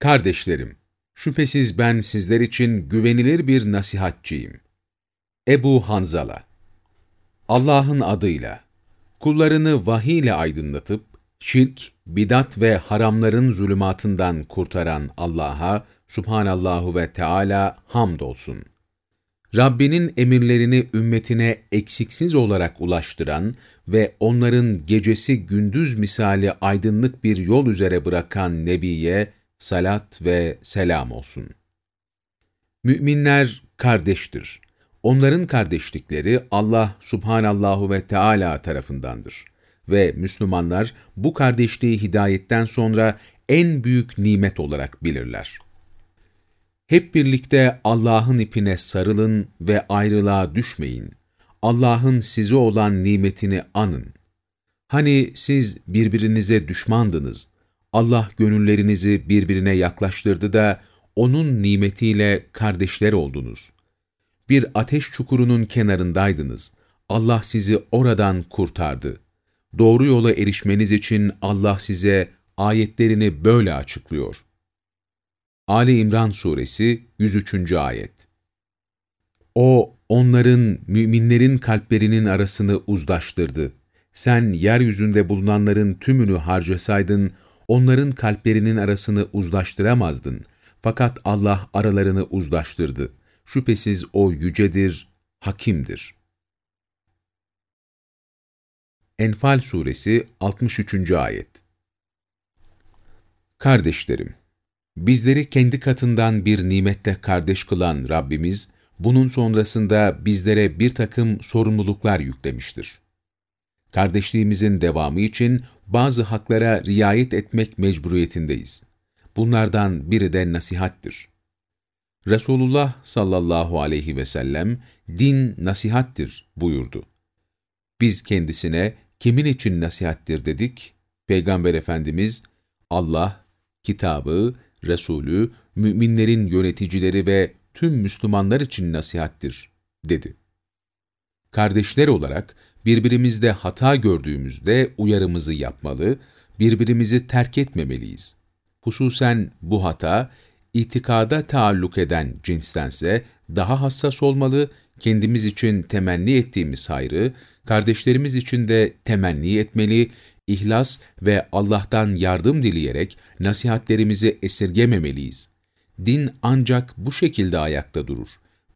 Kardeşlerim, şüphesiz ben sizler için güvenilir bir nasihatçiyim. Ebu Hanzala Allah'ın adıyla, kullarını vahiy ile aydınlatıp, şirk, bidat ve haramların zulümatından kurtaran Allah'a, subhanallahu ve Teala hamdolsun. Rabbinin emirlerini ümmetine eksiksiz olarak ulaştıran ve onların gecesi gündüz misali aydınlık bir yol üzere bırakan Nebiye salat ve selam olsun. Müminler kardeştir. Onların kardeşlikleri Allah subhanallahu ve Teala tarafındandır. Ve Müslümanlar bu kardeşliği hidayetten sonra en büyük nimet olarak bilirler. Hep birlikte Allah'ın ipine sarılın ve ayrılığa düşmeyin. Allah'ın size olan nimetini anın. Hani siz birbirinize düşmandınız. Allah gönüllerinizi birbirine yaklaştırdı da O'nun nimetiyle kardeşler oldunuz. Bir ateş çukurunun kenarındaydınız. Allah sizi oradan kurtardı. Doğru yola erişmeniz için Allah size ayetlerini böyle açıklıyor. Ali İmran Suresi 103. Ayet O, onların, müminlerin kalplerinin arasını uzlaştırdı. Sen yeryüzünde bulunanların tümünü harcasaydın, onların kalplerinin arasını uzlaştıramazdın. Fakat Allah aralarını uzlaştırdı. Şüphesiz O yücedir, hakimdir. Enfal Suresi 63. Ayet Kardeşlerim, bizleri kendi katından bir nimetle kardeş kılan Rabbimiz, bunun sonrasında bizlere bir takım sorumluluklar yüklemiştir. Kardeşliğimizin devamı için bazı haklara riayet etmek mecburiyetindeyiz. Bunlardan biri de nasihattir. Resulullah sallallahu aleyhi ve sellem, din nasihattir buyurdu. Biz kendisine kimin için nasihattir dedik? Peygamber Efendimiz, Allah, kitabı, Resulü, müminlerin yöneticileri ve tüm Müslümanlar için nasihattir, dedi. Kardeşler olarak birbirimizde hata gördüğümüzde uyarımızı yapmalı, birbirimizi terk etmemeliyiz. Hususen bu hata, itikada taalluk eden cinstense daha hassas olmalı, kendimiz için temenni ettiğimiz hayrı, kardeşlerimiz için de temenni etmeli, ihlas ve Allah'tan yardım dileyerek nasihatlerimizi esirgememeliyiz. Din ancak bu şekilde ayakta durur.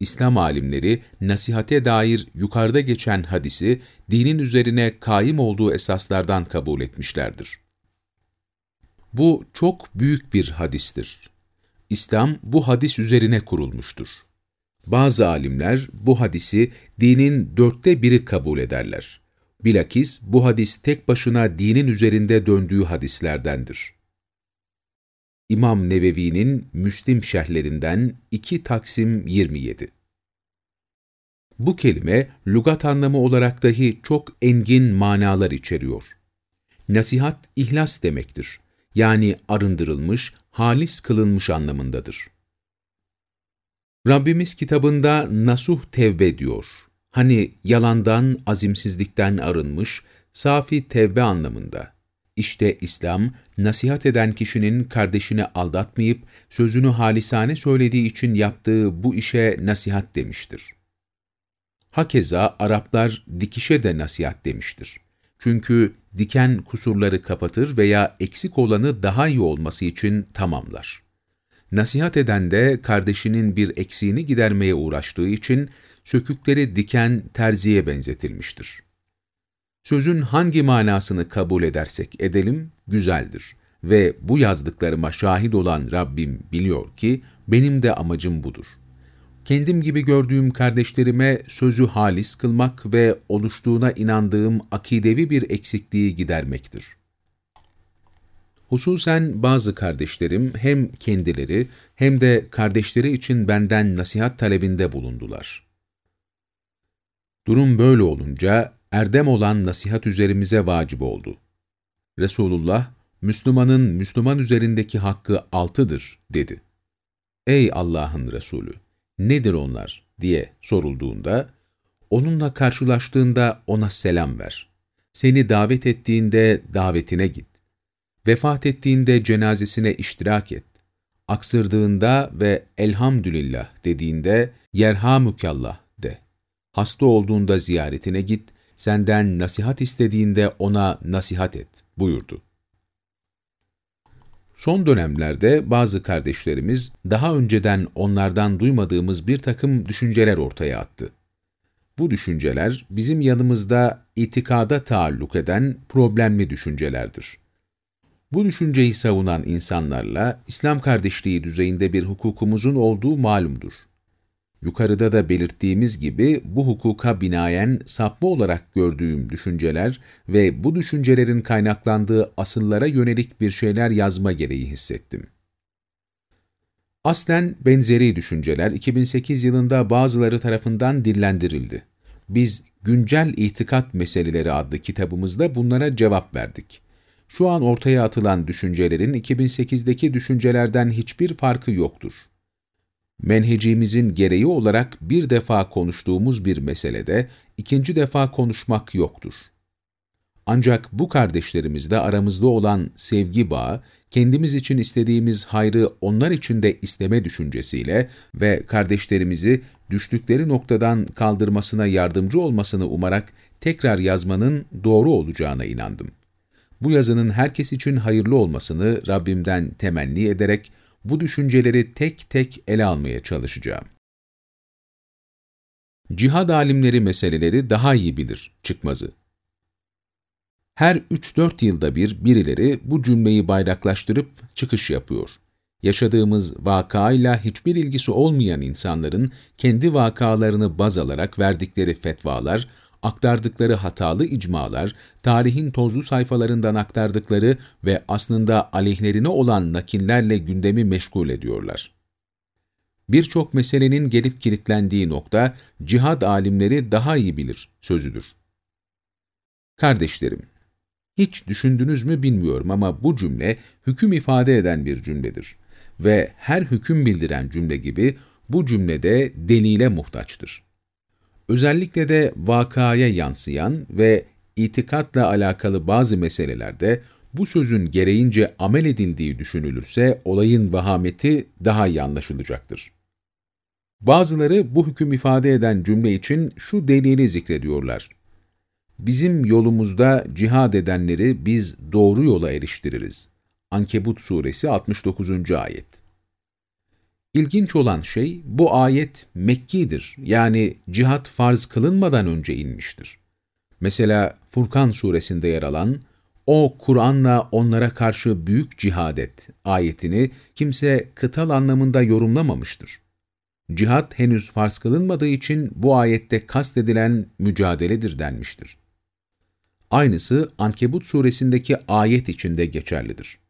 İslam alimleri nasihate dair yukarıda geçen hadisi dinin üzerine kaim olduğu esaslardan kabul etmişlerdir. Bu çok büyük bir hadistir. İslam bu hadis üzerine kurulmuştur. Bazı alimler bu hadisi dinin dörtte biri kabul ederler. Bilakis bu hadis tek başına dinin üzerinde döndüğü hadislerdendir. İmam Nevevi'nin Müslim şerhlerinden 2 Taksim 27 Bu kelime, lügat anlamı olarak dahi çok engin manalar içeriyor. Nasihat, ihlas demektir. Yani arındırılmış, halis kılınmış anlamındadır. Rabbimiz kitabında nasuh tevbe diyor. Hani yalandan, azimsizlikten arınmış, safi tevbe anlamında. İşte İslam, nasihat eden kişinin kardeşini aldatmayıp, sözünü halisane söylediği için yaptığı bu işe nasihat demiştir. Hakeza Araplar dikişe de nasihat demiştir. Çünkü diken kusurları kapatır veya eksik olanı daha iyi olması için tamamlar. Nasihat eden de kardeşinin bir eksiğini gidermeye uğraştığı için sökükleri diken terziye benzetilmiştir. Sözün hangi manasını kabul edersek edelim, güzeldir ve bu yazdıklarıma şahit olan Rabbim biliyor ki benim de amacım budur. Kendim gibi gördüğüm kardeşlerime sözü halis kılmak ve oluştuğuna inandığım akidevi bir eksikliği gidermektir. Hususen bazı kardeşlerim hem kendileri hem de kardeşleri için benden nasihat talebinde bulundular. Durum böyle olunca erdem olan nasihat üzerimize vacip oldu. Resulullah, Müslümanın Müslüman üzerindeki hakkı altıdır dedi. Ey Allah'ın Resulü! Nedir onlar? diye sorulduğunda, onunla karşılaştığında ona selam ver. Seni davet ettiğinde davetine git. Vefat ettiğinde cenazesine iştirak et. Aksırdığında ve elhamdülillah dediğinde yerhamükallah de. Hasta olduğunda ziyaretine git, senden nasihat istediğinde ona nasihat et buyurdu. Son dönemlerde bazı kardeşlerimiz daha önceden onlardan duymadığımız bir takım düşünceler ortaya attı. Bu düşünceler bizim yanımızda itikada taalluk eden problemli düşüncelerdir. Bu düşünceyi savunan insanlarla İslam kardeşliği düzeyinde bir hukukumuzun olduğu malumdur. Yukarıda da belirttiğimiz gibi bu hukuka binaen sapma olarak gördüğüm düşünceler ve bu düşüncelerin kaynaklandığı asıllara yönelik bir şeyler yazma gereği hissettim. Aslen benzeri düşünceler 2008 yılında bazıları tarafından dillendirildi. Biz Güncel İtikat Meseleleri adlı kitabımızda bunlara cevap verdik. Şu an ortaya atılan düşüncelerin 2008'deki düşüncelerden hiçbir farkı yoktur. Menhecimizin gereği olarak bir defa konuştuğumuz bir meselede ikinci defa konuşmak yoktur. Ancak bu kardeşlerimizde aramızda olan sevgi bağı, kendimiz için istediğimiz hayrı onlar için de isteme düşüncesiyle ve kardeşlerimizi düştükleri noktadan kaldırmasına yardımcı olmasını umarak tekrar yazmanın doğru olacağına inandım. Bu yazının herkes için hayırlı olmasını Rabbimden temenni ederek bu düşünceleri tek tek ele almaya çalışacağım. Cihad alimleri meseleleri daha iyi bilir çıkmazı. Her 3-4 yılda bir birileri bu cümleyi bayraklaştırıp çıkış yapıyor. Yaşadığımız vakayla hiçbir ilgisi olmayan insanların kendi vakalarını baz alarak verdikleri fetvalar, aktardıkları hatalı icmalar, tarihin tozlu sayfalarından aktardıkları ve aslında aleyhlerine olan nakillerle gündemi meşgul ediyorlar. Birçok meselenin gelip kilitlendiği nokta, cihad alimleri daha iyi bilir sözüdür. Kardeşlerim, hiç düşündünüz mü bilmiyorum ama bu cümle hüküm ifade eden bir cümledir. Ve her hüküm bildiren cümle gibi bu cümlede delile muhtaçtır. Özellikle de vakaya yansıyan ve itikatla alakalı bazı meselelerde bu sözün gereğince amel edildiği düşünülürse olayın vahameti daha iyi anlaşılacaktır. Bazıları bu hüküm ifade eden cümle için şu delili zikrediyorlar. Bizim yolumuzda cihad edenleri biz doğru yola eriştiririz. Ankebut suresi 69. ayet. İlginç olan şey bu ayet Mekki'dir. Yani cihat farz kılınmadan önce inmiştir. Mesela Furkan suresinde yer alan o Kur'an'la onlara karşı büyük cihad et ayetini kimse kıtal anlamında yorumlamamıştır. Cihat henüz farz kılınmadığı için bu ayette kastedilen mücadeledir denmiştir. Aynısı Ankebut suresindeki ayet içinde geçerlidir.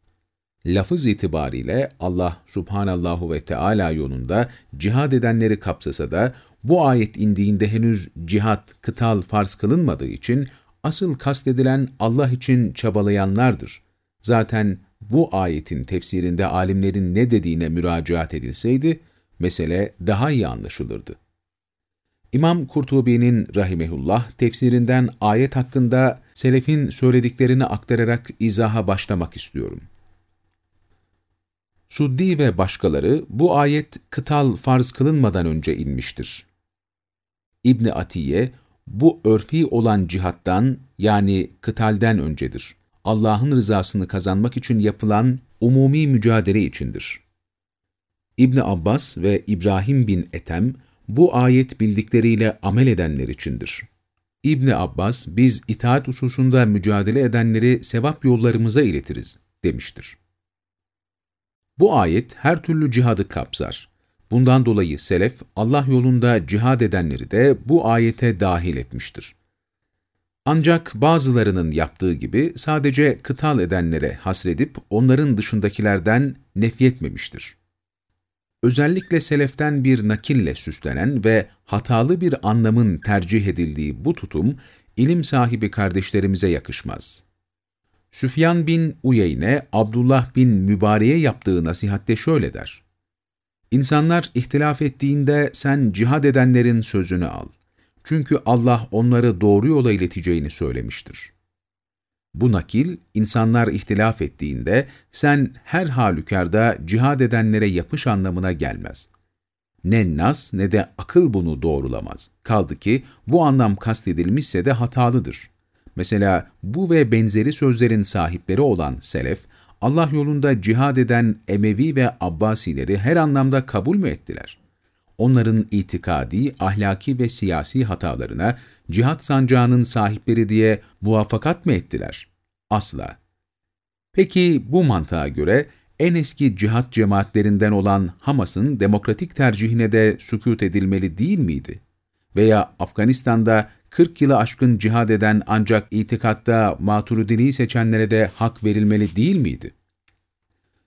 Lafız itibariyle Allah subhanallahu ve Teala yolunda cihad edenleri kapsasa da bu ayet indiğinde henüz cihat, kıtal farz kılınmadığı için asıl kastedilen Allah için çabalayanlardır. Zaten bu ayetin tefsirinde alimlerin ne dediğine müracaat edilseydi, mesele daha iyi anlaşılırdı. İmam Kurtubi'nin rahimehullah tefsirinden ayet hakkında selefin söylediklerini aktararak izaha başlamak istiyorum. Suddi ve başkaları bu ayet kıtal farz kılınmadan önce inmiştir. İbni Atiye, bu örfi olan cihattan yani kıtalden öncedir. Allah'ın rızasını kazanmak için yapılan umumi mücadele içindir. İbni Abbas ve İbrahim bin Etem, bu ayet bildikleriyle amel edenler içindir. İbni Abbas, biz itaat hususunda mücadele edenleri sevap yollarımıza iletiriz, demiştir. Bu ayet her türlü cihadı kapsar. Bundan dolayı selef, Allah yolunda cihad edenleri de bu ayete dahil etmiştir. Ancak bazılarının yaptığı gibi sadece kıtal edenlere hasredip onların dışındakilerden nefyetmemiştir. Özellikle seleften bir nakille süslenen ve hatalı bir anlamın tercih edildiği bu tutum, ilim sahibi kardeşlerimize yakışmaz. Süfyan bin Uyeyne, Abdullah bin Mübare'ye yaptığı nasihatte şöyle der. İnsanlar ihtilaf ettiğinde sen cihad edenlerin sözünü al. Çünkü Allah onları doğru yola ileteceğini söylemiştir. Bu nakil, insanlar ihtilaf ettiğinde sen her halükarda cihad edenlere yapış anlamına gelmez. Ne nas ne de akıl bunu doğrulamaz. Kaldı ki bu anlam kastedilmişse de hatalıdır. Mesela bu ve benzeri sözlerin sahipleri olan selef, Allah yolunda cihad eden Emevi ve Abbasileri her anlamda kabul mü ettiler? Onların itikadi, ahlaki ve siyasi hatalarına cihat sancağının sahipleri diye muvaffakat mı ettiler? Asla. Peki bu mantığa göre en eski cihat cemaatlerinden olan Hamas'ın demokratik tercihine de sükut edilmeli değil miydi? Veya Afganistan'da 40 yılı aşkın cihad eden ancak itikatta maturidiliği seçenlere de hak verilmeli değil miydi?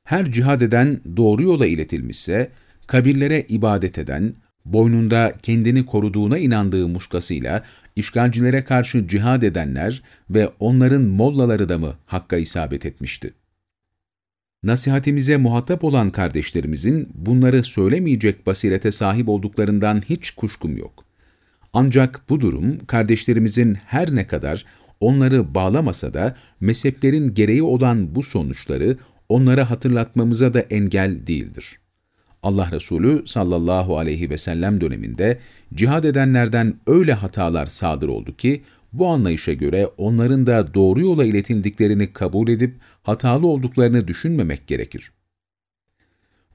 Her cihad eden doğru yola iletilmişse, kabirlere ibadet eden, boynunda kendini koruduğuna inandığı muskasıyla işgalcilere karşı cihad edenler ve onların mollaları da mı hakka isabet etmişti? Nasihatimize muhatap olan kardeşlerimizin bunları söylemeyecek basirete sahip olduklarından hiç kuşkum yok. Ancak bu durum kardeşlerimizin her ne kadar onları bağlamasa da mezheplerin gereği olan bu sonuçları onlara hatırlatmamıza da engel değildir. Allah Resulü sallallahu aleyhi ve sellem döneminde cihad edenlerden öyle hatalar sadır oldu ki, bu anlayışa göre onların da doğru yola iletildiklerini kabul edip hatalı olduklarını düşünmemek gerekir.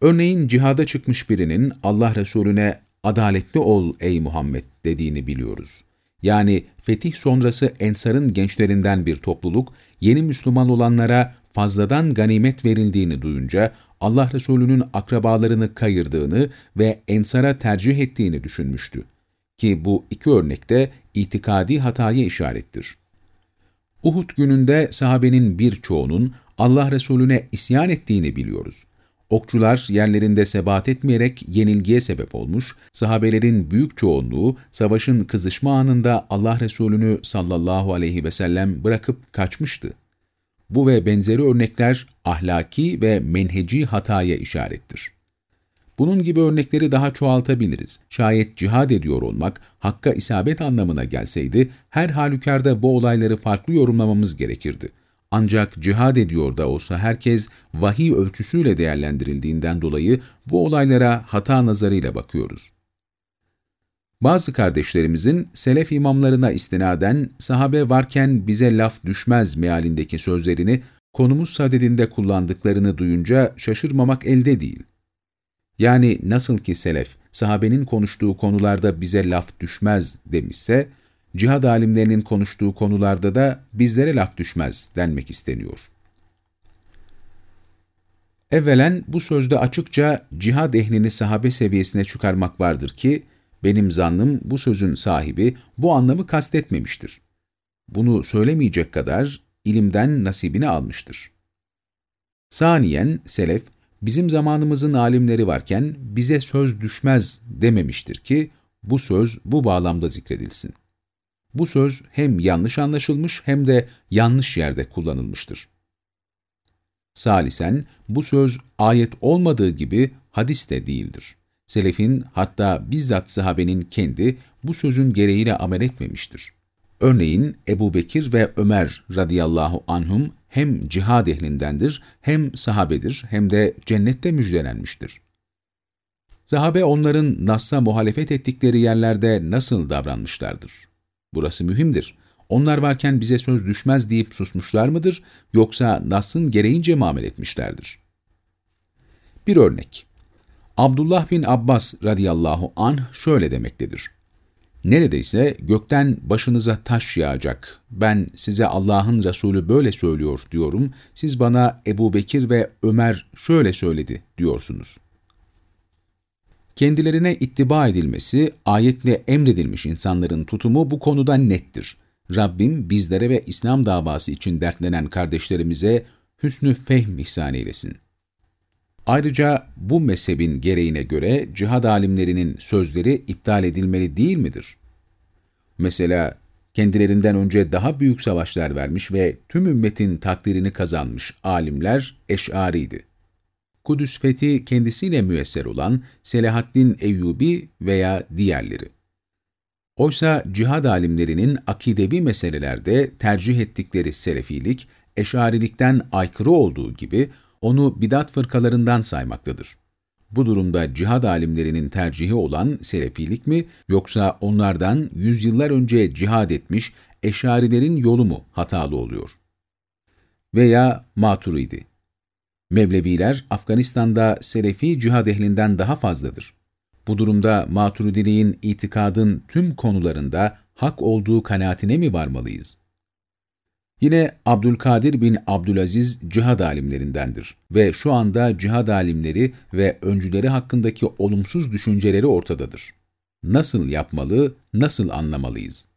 Örneğin cihada çıkmış birinin Allah Resulüne adaletli ol ey Muhammed dediğini biliyoruz. Yani fetih sonrası Ensar'ın gençlerinden bir topluluk, yeni Müslüman olanlara fazladan ganimet verildiğini duyunca Allah Resulü'nün akrabalarını kayırdığını ve Ensar'a tercih ettiğini düşünmüştü. Ki bu iki örnekte itikadi hataya işarettir. Uhud gününde sahabenin birçoğunun Allah Resulüne isyan ettiğini biliyoruz. Okçular yerlerinde sebat etmeyerek yenilgiye sebep olmuş, sahabelerin büyük çoğunluğu savaşın kızışma anında Allah Resulü'nü sallallahu aleyhi ve sellem bırakıp kaçmıştı. Bu ve benzeri örnekler ahlaki ve menheci hataya işarettir. Bunun gibi örnekleri daha çoğaltabiliriz. Şayet cihad ediyor olmak, hakka isabet anlamına gelseydi, her halükarda bu olayları farklı yorumlamamız gerekirdi. Ancak cihad ediyor da olsa herkes vahiy ölçüsüyle değerlendirildiğinden dolayı bu olaylara hata nazarıyla bakıyoruz. Bazı kardeşlerimizin selef imamlarına istinaden sahabe varken bize laf düşmez mealindeki sözlerini konumuz sadedinde kullandıklarını duyunca şaşırmamak elde değil. Yani nasıl ki selef, sahabenin konuştuğu konularda bize laf düşmez demişse, cihad alimlerinin konuştuğu konularda da bizlere laf düşmez denmek isteniyor. Evvelen bu sözde açıkça cihad ehlini sahabe seviyesine çıkarmak vardır ki, benim zannım bu sözün sahibi bu anlamı kastetmemiştir. Bunu söylemeyecek kadar ilimden nasibini almıştır. Saniyen, selef, bizim zamanımızın alimleri varken bize söz düşmez dememiştir ki, bu söz bu bağlamda zikredilsin. Bu söz hem yanlış anlaşılmış hem de yanlış yerde kullanılmıştır. Salisen, bu söz ayet olmadığı gibi hadis de değildir. Selefin hatta bizzat sahabenin kendi bu sözün gereğiyle amel etmemiştir. Örneğin Ebu Bekir ve Ömer radıyallahu anhum hem cihad ehlindendir, hem sahabedir, hem de cennette müjdelenmiştir. Sahabe onların Nas'a muhalefet ettikleri yerlerde nasıl davranmışlardır? Burası mühimdir. Onlar varken bize söz düşmez deyip susmuşlar mıdır, yoksa Nas'ın gereğince mi amel etmişlerdir? Bir örnek. Abdullah bin Abbas radıyallahu anh şöyle demektedir. Neredeyse gökten başınıza taş yağacak. Ben size Allah'ın Resulü böyle söylüyor diyorum. Siz bana Ebu Bekir ve Ömer şöyle söyledi diyorsunuz. Kendilerine ittiba edilmesi, ayetle emredilmiş insanların tutumu bu konuda nettir. Rabbim bizlere ve İslam davası için dertlenen kardeşlerimize hüsnü fehm ihsan eylesin. Ayrıca bu mezhebin gereğine göre cihad alimlerinin sözleri iptal edilmeli değil midir? Mesela kendilerinden önce daha büyük savaşlar vermiş ve tüm ümmetin takdirini kazanmış alimler Eş'ariydi. Kudüs fethi kendisiyle müesser olan Selahaddin Eyyubi veya diğerleri. Oysa cihad alimlerinin akidevi meselelerde tercih ettikleri selefilik, eşarilikten aykırı olduğu gibi onu bidat fırkalarından saymaktadır. Bu durumda cihad alimlerinin tercihi olan selefilik mi yoksa onlardan yüzyıllar önce cihad etmiş eşarilerin yolu mu hatalı oluyor? Veya Maturidi. Mevleviler Afganistan'da Selefi cihad ehlinden daha fazladır. Bu durumda Maturidiliğin itikadın tüm konularında hak olduğu kanaatine mi varmalıyız? Yine Abdülkadir bin Abdülaziz cihad alimlerindendir ve şu anda cihad alimleri ve öncüleri hakkındaki olumsuz düşünceleri ortadadır. Nasıl yapmalı, nasıl anlamalıyız?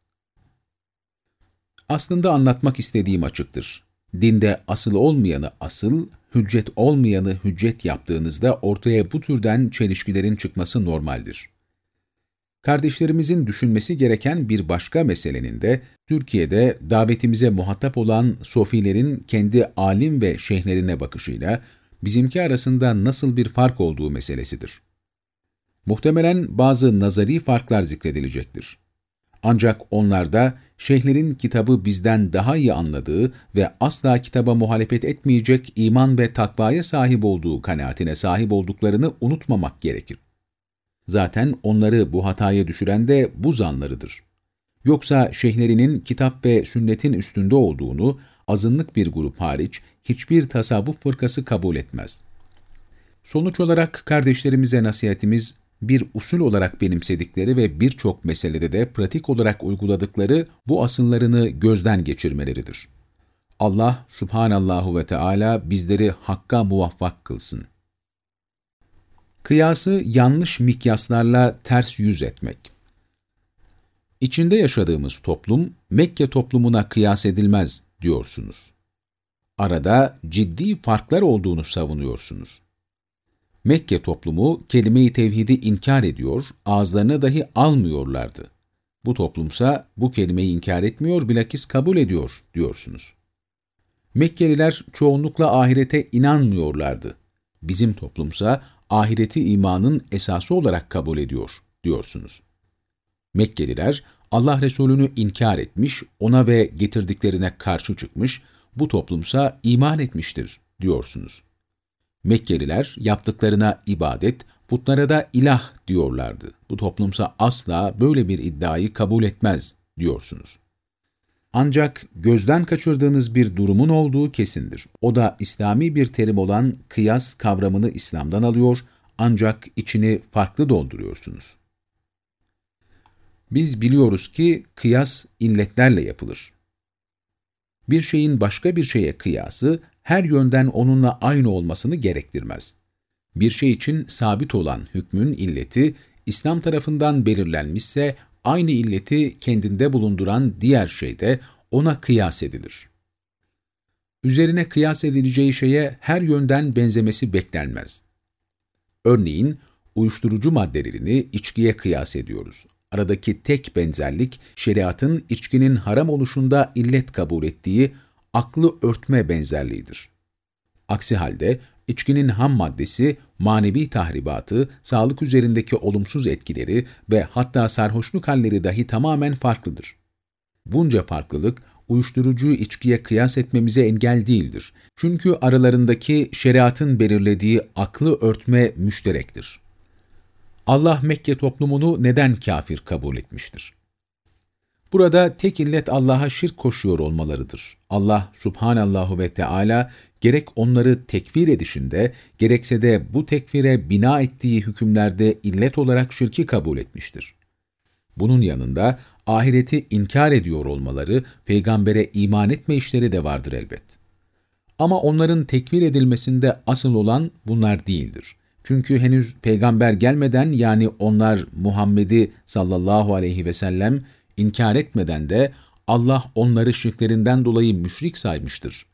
Aslında anlatmak istediğim açıktır. Dinde asıl olmayanı asıl, hüccet olmayanı hüccet yaptığınızda ortaya bu türden çelişkilerin çıkması normaldir. Kardeşlerimizin düşünmesi gereken bir başka meselenin de Türkiye'de davetimize muhatap olan sofilerin kendi alim ve şeyhlerine bakışıyla bizimki arasında nasıl bir fark olduğu meselesidir. Muhtemelen bazı nazari farklar zikredilecektir. Ancak onlarda şeyhlerin kitabı bizden daha iyi anladığı ve asla kitaba muhalefet etmeyecek iman ve takvaya sahip olduğu kanaatine sahip olduklarını unutmamak gerekir. Zaten onları bu hataya düşüren de bu zanlarıdır. Yoksa şeyhlerinin kitap ve sünnetin üstünde olduğunu azınlık bir grup hariç hiçbir tasavvuf fırkası kabul etmez. Sonuç olarak kardeşlerimize nasihatimiz bir usul olarak benimsedikleri ve birçok meselede de pratik olarak uyguladıkları bu asıllarını gözden geçirmeleridir. Allah subhanallahu ve Teala bizleri hakka muvaffak kılsın. Kıyası yanlış mikyaslarla ters yüz etmek. İçinde yaşadığımız toplum, Mekke toplumuna kıyas edilmez diyorsunuz. Arada ciddi farklar olduğunu savunuyorsunuz. Mekke toplumu kelime-i tevhidi inkar ediyor, ağızlarına dahi almıyorlardı. Bu toplumsa bu kelimeyi inkar etmiyor, bilakis kabul ediyor diyorsunuz. Mekkeliler çoğunlukla ahirete inanmıyorlardı. Bizim toplumsa ahireti imanın esası olarak kabul ediyor diyorsunuz. Mekkeliler Allah Resulü'nü inkar etmiş, ona ve getirdiklerine karşı çıkmış, bu toplumsa iman etmiştir diyorsunuz. Mekkeliler yaptıklarına ibadet, putlara da ilah diyorlardı. Bu toplumsa asla böyle bir iddiayı kabul etmez diyorsunuz. Ancak gözden kaçırdığınız bir durumun olduğu kesindir. O da İslami bir terim olan kıyas kavramını İslam'dan alıyor ancak içini farklı dolduruyorsunuz. Biz biliyoruz ki kıyas illetlerle yapılır. Bir şeyin başka bir şeye kıyası her yönden onunla aynı olmasını gerektirmez. Bir şey için sabit olan hükmün illeti İslam tarafından belirlenmişse aynı illeti kendinde bulunduran diğer şeyde ona kıyas edilir. Üzerine kıyas edileceği şeye her yönden benzemesi beklenmez. Örneğin, uyuşturucu maddelerini içkiye kıyas ediyoruz. Aradaki tek benzerlik, şeriatın içkinin haram oluşunda illet kabul ettiği aklı örtme benzerliğidir. Aksi halde, içkinin ham maddesi, manevi tahribatı, sağlık üzerindeki olumsuz etkileri ve hatta sarhoşluk halleri dahi tamamen farklıdır. Bunca farklılık, uyuşturucuyu içkiye kıyas etmemize engel değildir. Çünkü aralarındaki şeriatın belirlediği aklı örtme müşterektir. Allah Mekke toplumunu neden kafir kabul etmiştir? Burada tek illet Allah'a şirk koşuyor olmalarıdır. Allah subhanallahu ve Teala gerek onları tekfir edişinde, gerekse de bu tekfire bina ettiği hükümlerde illet olarak şirki kabul etmiştir. Bunun yanında ahireti inkar ediyor olmaları, peygambere iman etme işleri de vardır elbet. Ama onların tekfir edilmesinde asıl olan bunlar değildir. Çünkü henüz peygamber gelmeden yani onlar Muhammed'i sallallahu aleyhi ve sellem inkar etmeden de Allah onları şirklerinden dolayı müşrik saymıştır.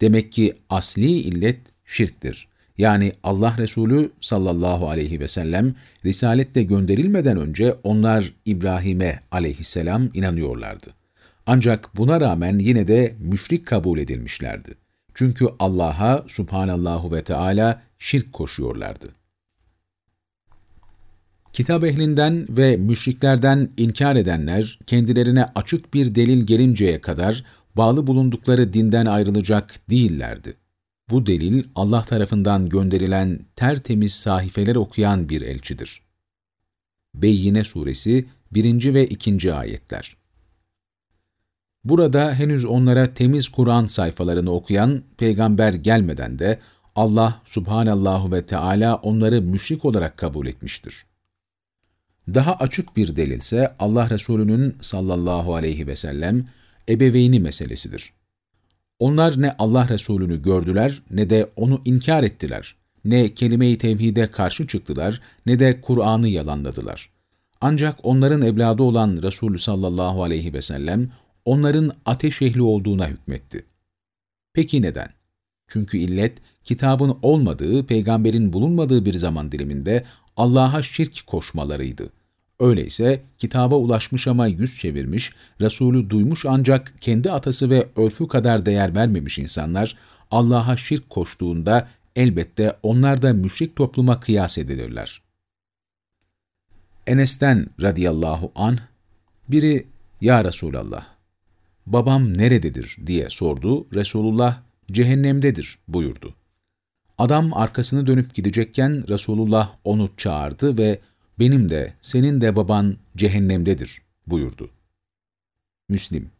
Demek ki asli illet şirktir. Yani Allah Resulü sallallahu aleyhi ve sellem risalette gönderilmeden önce onlar İbrahim'e aleyhisselam inanıyorlardı. Ancak buna rağmen yine de müşrik kabul edilmişlerdi. Çünkü Allah'a subhanallahu ve Teala şirk koşuyorlardı. Kitap ehlinden ve müşriklerden inkar edenler, kendilerine açık bir delil gelinceye kadar bağlı bulundukları dinden ayrılacak değillerdi. Bu delil, Allah tarafından gönderilen tertemiz sahifeler okuyan bir elçidir. Beyyine Suresi 1. ve 2. Ayetler Burada henüz onlara temiz Kur'an sayfalarını okuyan peygamber gelmeden de Allah subhanallahu ve Teala onları müşrik olarak kabul etmiştir. Daha açık bir delilse Allah Resulü'nün sallallahu aleyhi ve sellem ebeveyni meselesidir. Onlar ne Allah Resulü'nü gördüler ne de onu inkar ettiler. Ne kelime-i tevhide karşı çıktılar ne de Kur'an'ı yalanladılar. Ancak onların evladı olan Resulü sallallahu aleyhi ve sellem onların ateş ehli olduğuna hükmetti. Peki neden? Çünkü illet, kitabın olmadığı, peygamberin bulunmadığı bir zaman diliminde Allah'a şirk koşmalarıydı. Öyleyse kitaba ulaşmış ama yüz çevirmiş, Resulü duymuş ancak kendi atası ve örfü kadar değer vermemiş insanlar, Allah'a şirk koştuğunda elbette onlar da müşrik topluma kıyas edilirler. Enes'ten radıyallahu anh, biri, Ya Resulallah, babam nerededir diye sordu, Resulullah, cehennemdedir buyurdu. Adam arkasını dönüp gidecekken Resulullah onu çağırdı ve benim de senin de baban cehennemdedir buyurdu. Müslim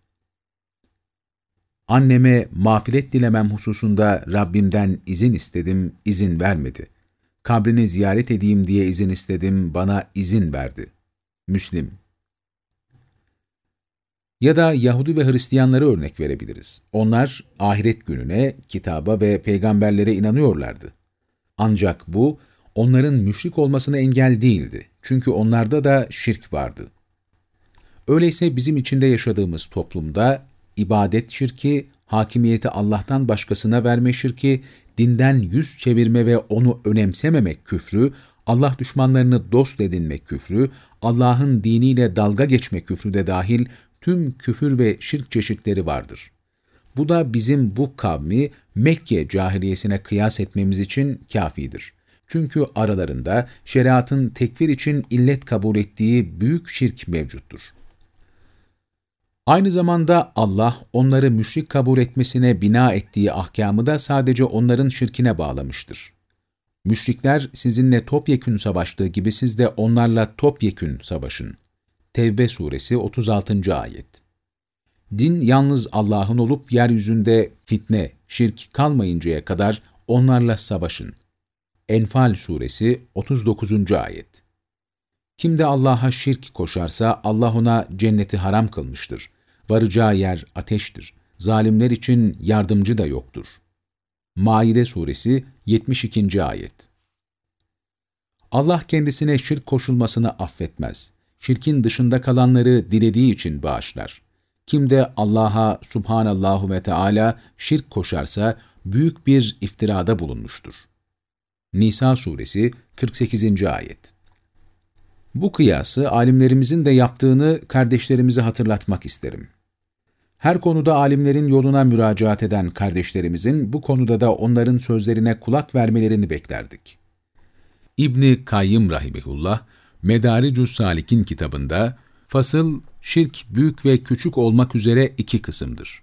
Anneme mağfiret dilemem hususunda Rabbimden izin istedim, izin vermedi. Kabrini ziyaret edeyim diye izin istedim, bana izin verdi. Müslim Ya da Yahudi ve Hristiyanları örnek verebiliriz. Onlar ahiret gününe, kitaba ve peygamberlere inanıyorlardı. Ancak bu, onların müşrik olmasına engel değildi. Çünkü onlarda da şirk vardı. Öyleyse bizim içinde yaşadığımız toplumda ibadet şirki, hakimiyeti Allah'tan başkasına verme şirki, dinden yüz çevirme ve onu önemsememek küfrü, Allah düşmanlarını dost edinmek küfrü, Allah'ın diniyle dalga geçmek küfrü de dahil tüm küfür ve şirk çeşitleri vardır. Bu da bizim bu kavmi Mekke cahiliyesine kıyas etmemiz için kafidir. Çünkü aralarında şeriatın tekfir için illet kabul ettiği büyük şirk mevcuttur. Aynı zamanda Allah onları müşrik kabul etmesine bina ettiği ahkamı da sadece onların şirkine bağlamıştır. Müşrikler sizinle topyekün savaştığı gibi siz de onlarla topyekün savaşın. Tevbe suresi 36. ayet. Din yalnız Allah'ın olup yeryüzünde fitne, şirk kalmayıncaya kadar onlarla savaşın. Enfal suresi 39. ayet. Kim de Allah'a şirk koşarsa Allah ona cenneti haram kılmıştır. Varacağı yer ateştir. Zalimler için yardımcı da yoktur. Maide suresi 72. ayet. Allah kendisine şirk koşulmasını affetmez. Şirkin dışında kalanları dilediği için bağışlar. Kim de Allah'a subhanallahu ve Teala şirk koşarsa büyük bir iftirada bulunmuştur. Nisa suresi 48. ayet. Bu kıyası alimlerimizin de yaptığını kardeşlerimize hatırlatmak isterim. Her konuda alimlerin yoluna müracaat eden kardeşlerimizin bu konuda da onların sözlerine kulak vermelerini beklerdik. İbni Kayyım Rahimehullah, Medaricus Salik'in kitabında, fasıl, şirk büyük ve küçük olmak üzere iki kısımdır.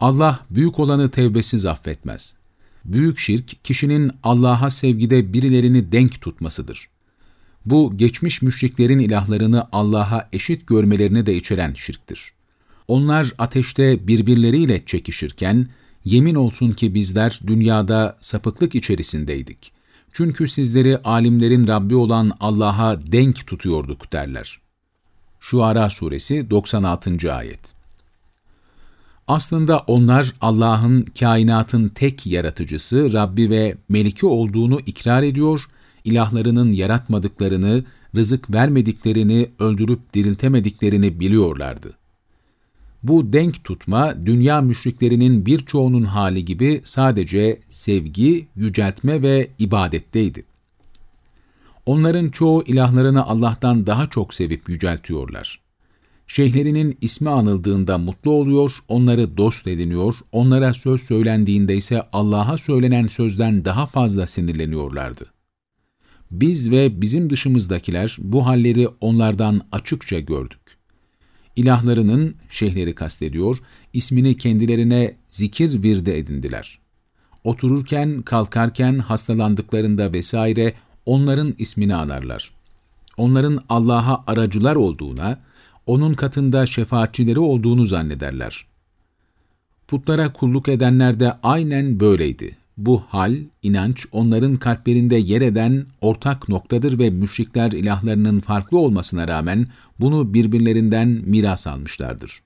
Allah büyük olanı tevbesiz affetmez. Büyük şirk, kişinin Allah'a sevgide birilerini denk tutmasıdır. Bu, geçmiş müşriklerin ilahlarını Allah'a eşit görmelerini de içeren şirktir. Onlar ateşte birbirleriyle çekişirken, yemin olsun ki bizler dünyada sapıklık içerisindeydik. Çünkü sizleri alimlerin Rabbi olan Allah'a denk tutuyorduk derler. Şuara Suresi 96. Ayet aslında onlar Allah'ın kainatın tek yaratıcısı, Rabbi ve Meliki olduğunu ikrar ediyor, ilahlarının yaratmadıklarını, rızık vermediklerini, öldürüp diriltemediklerini biliyorlardı. Bu denk tutma, dünya müşriklerinin birçoğunun hali gibi sadece sevgi, yüceltme ve ibadetteydi. Onların çoğu ilahlarını Allah'tan daha çok sevip yüceltiyorlar şeyhlerinin ismi anıldığında mutlu oluyor, onları dost ediniyor, onlara söz söylendiğinde ise Allah'a söylenen sözden daha fazla sinirleniyorlardı. Biz ve bizim dışımızdakiler bu halleri onlardan açıkça gördük. İlahlarının, şeyhleri kastediyor, ismini kendilerine zikir bir de edindiler. Otururken, kalkarken, hastalandıklarında vesaire onların ismini anarlar. Onların Allah'a aracılar olduğuna, onun katında şefaatçileri olduğunu zannederler. Putlara kulluk edenler de aynen böyleydi. Bu hal, inanç onların kalplerinde yer eden ortak noktadır ve müşrikler ilahlarının farklı olmasına rağmen bunu birbirlerinden miras almışlardır.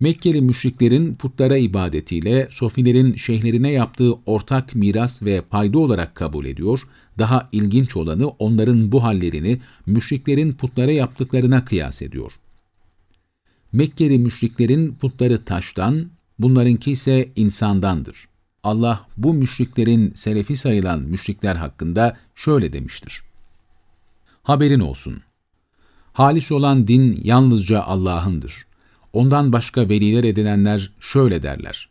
Mekkeli müşriklerin putlara ibadetiyle sofilerin şeyhlerine yaptığı ortak miras ve payda olarak kabul ediyor, daha ilginç olanı onların bu hallerini müşriklerin putlara yaptıklarına kıyas ediyor. Mekkeli müşriklerin putları taştan, bunlarınki ise insandandır. Allah bu müşriklerin selefi sayılan müşrikler hakkında şöyle demiştir. Haberin olsun. Halis olan din yalnızca Allah'ındır. Ondan başka veliler edinenler şöyle derler.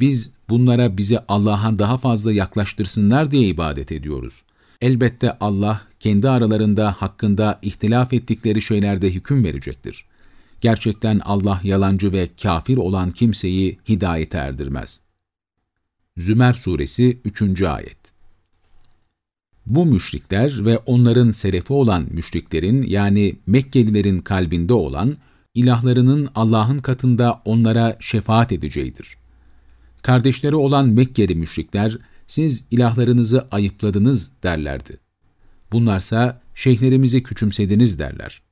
Biz bunlara bizi Allah'a daha fazla yaklaştırsınlar diye ibadet ediyoruz. Elbette Allah kendi aralarında hakkında ihtilaf ettikleri şeylerde hüküm verecektir. Gerçekten Allah yalancı ve kafir olan kimseyi hidayete erdirmez. Zümer Suresi 3. Ayet Bu müşrikler ve onların selefi olan müşriklerin yani Mekkelilerin kalbinde olan, ilahlarının Allah'ın katında onlara şefaat edeceğidir. Kardeşleri olan Mekkeli müşrikler, siz ilahlarınızı ayıpladınız derlerdi. Bunlarsa şeyhlerimizi küçümsediniz derler.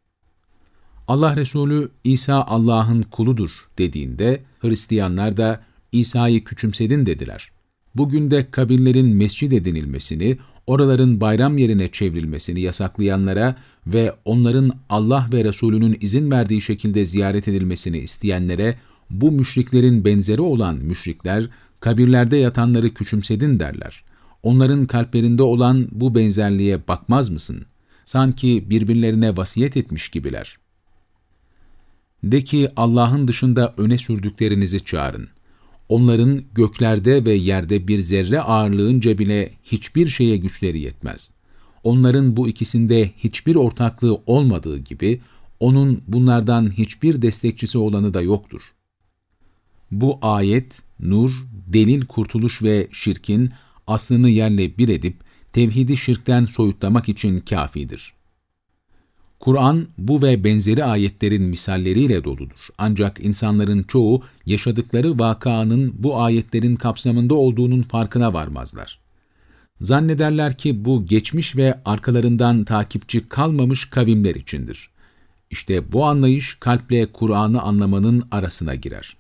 Allah Resulü İsa Allah'ın kuludur dediğinde Hristiyanlar da İsa'yı küçümsedin dediler. Bugün de kabirlerin mescid edinilmesini, oraların bayram yerine çevrilmesini yasaklayanlara ve onların Allah ve Resulünün izin verdiği şekilde ziyaret edilmesini isteyenlere bu müşriklerin benzeri olan müşrikler kabirlerde yatanları küçümsedin derler. Onların kalplerinde olan bu benzerliğe bakmaz mısın? Sanki birbirlerine vasiyet etmiş gibiler. De ki Allah'ın dışında öne sürdüklerinizi çağırın. Onların göklerde ve yerde bir zerre ağırlığınca bile hiçbir şeye güçleri yetmez. Onların bu ikisinde hiçbir ortaklığı olmadığı gibi, onun bunlardan hiçbir destekçisi olanı da yoktur. Bu ayet, nur, delil kurtuluş ve şirkin aslını yerle bir edip, tevhidi şirkten soyutlamak için kafidir. Kur'an bu ve benzeri ayetlerin misalleriyle doludur. Ancak insanların çoğu yaşadıkları vakanın bu ayetlerin kapsamında olduğunun farkına varmazlar. Zannederler ki bu geçmiş ve arkalarından takipçi kalmamış kavimler içindir. İşte bu anlayış kalple Kur'an'ı anlamanın arasına girer.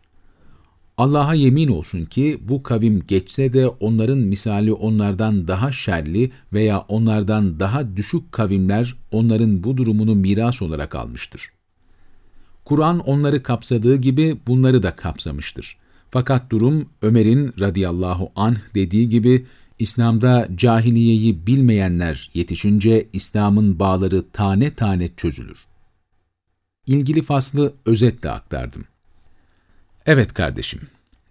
Allah'a yemin olsun ki bu kavim geçse de onların misali onlardan daha şerli veya onlardan daha düşük kavimler onların bu durumunu miras olarak almıştır. Kur'an onları kapsadığı gibi bunları da kapsamıştır. Fakat durum Ömer'in radıyallahu anh dediği gibi İslam'da cahiliyeyi bilmeyenler yetişince İslam'ın bağları tane tane çözülür. İlgili faslı özetle aktardım. Evet kardeşim,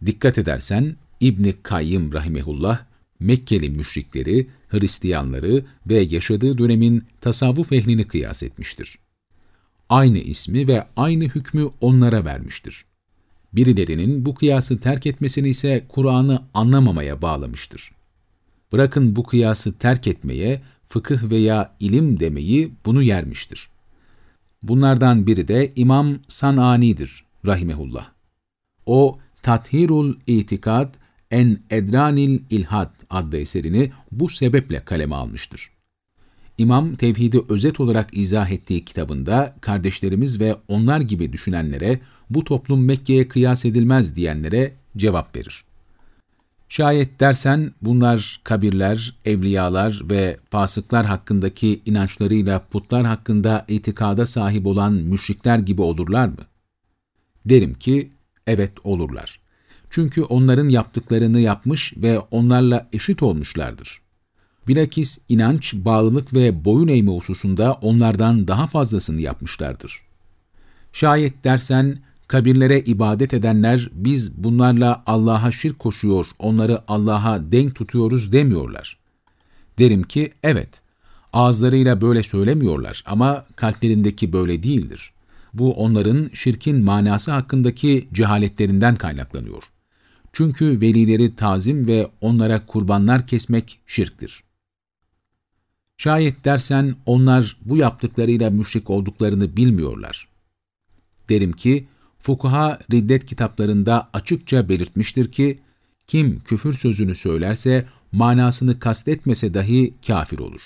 dikkat edersen İbni Kayyım rahimehullah, Mekkeli müşrikleri, Hristiyanları ve yaşadığı dönemin tasavvuf ehlini kıyas etmiştir. Aynı ismi ve aynı hükmü onlara vermiştir. Birilerinin bu kıyası terk etmesini ise Kur'an'ı anlamamaya bağlamıştır. Bırakın bu kıyası terk etmeye, fıkıh veya ilim demeyi bunu yermiştir. Bunlardan biri de İmam San'ani'dir rahimehullah. O, Tathirul İtikad en Edranil İlhad adlı eserini bu sebeple kaleme almıştır. İmam, tevhidi özet olarak izah ettiği kitabında kardeşlerimiz ve onlar gibi düşünenlere bu toplum Mekke'ye kıyas edilmez diyenlere cevap verir. Şayet dersen bunlar kabirler, evliyalar ve fasıklar hakkındaki inançlarıyla putlar hakkında itikada sahip olan müşrikler gibi olurlar mı? Derim ki Evet olurlar. Çünkü onların yaptıklarını yapmış ve onlarla eşit olmuşlardır. Bilakis inanç, bağlılık ve boyun eğme hususunda onlardan daha fazlasını yapmışlardır. Şayet dersen, kabirlere ibadet edenler biz bunlarla Allah'a şirk koşuyor, onları Allah'a denk tutuyoruz demiyorlar. Derim ki, evet, ağızlarıyla böyle söylemiyorlar ama kalplerindeki böyle değildir. Bu onların şirkin manası hakkındaki cehaletlerinden kaynaklanıyor. Çünkü velileri tazim ve onlara kurbanlar kesmek şirktir. Şayet dersen onlar bu yaptıklarıyla müşrik olduklarını bilmiyorlar. Derim ki, fukuha riddet kitaplarında açıkça belirtmiştir ki, kim küfür sözünü söylerse, manasını kastetmese dahi kafir olur.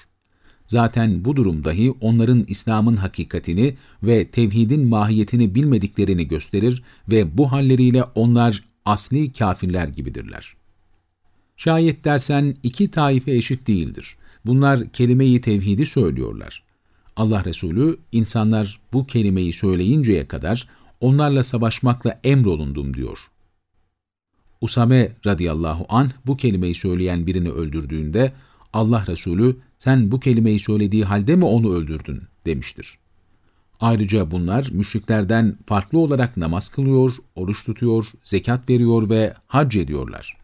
Zaten bu durum dahi onların İslam'ın hakikatini ve tevhidin mahiyetini bilmediklerini gösterir ve bu halleriyle onlar asli kafirler gibidirler. Şayet dersen iki taife eşit değildir. Bunlar kelime-i tevhidi söylüyorlar. Allah Resulü, insanlar bu kelimeyi söyleyinceye kadar onlarla savaşmakla emrolundum diyor. Usame radıyallahu anh bu kelimeyi söyleyen birini öldürdüğünde Allah Resulü sen bu kelimeyi söylediği halde mi onu öldürdün demiştir. Ayrıca bunlar müşriklerden farklı olarak namaz kılıyor, oruç tutuyor, zekat veriyor ve hac ediyorlar.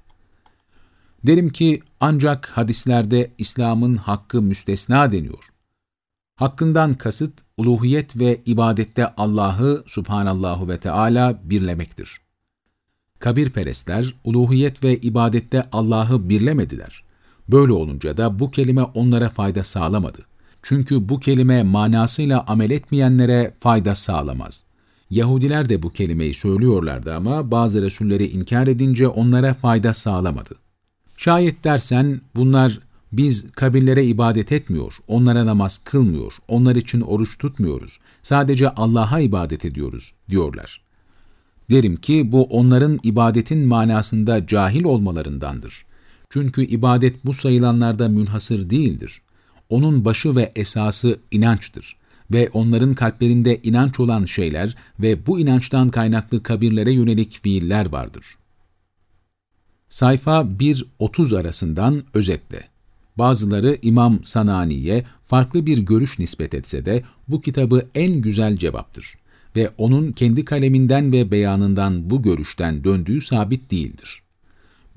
Derim ki ancak hadislerde İslam'ın hakkı müstesna deniyor. Hakkından kasıt uluhiyet ve ibadette Allah'ı subhanallahu ve Teala birlemektir. Kabirperestler uluhiyet ve ibadette Allah'ı birlemediler. Böyle olunca da bu kelime onlara fayda sağlamadı. Çünkü bu kelime manasıyla amel etmeyenlere fayda sağlamaz. Yahudiler de bu kelimeyi söylüyorlardı ama bazı Resulleri inkar edince onlara fayda sağlamadı. Şayet dersen bunlar biz kabirlere ibadet etmiyor, onlara namaz kılmıyor, onlar için oruç tutmuyoruz, sadece Allah'a ibadet ediyoruz diyorlar. Derim ki bu onların ibadetin manasında cahil olmalarındandır. Çünkü ibadet bu sayılanlarda münhasır değildir. Onun başı ve esası inançtır ve onların kalplerinde inanç olan şeyler ve bu inançtan kaynaklı kabirlere yönelik fiiller vardır. Sayfa 1-30 arasından özetle. Bazıları İmam Sanani'ye farklı bir görüş nispet etse de bu kitabı en güzel cevaptır ve onun kendi kaleminden ve beyanından bu görüşten döndüğü sabit değildir.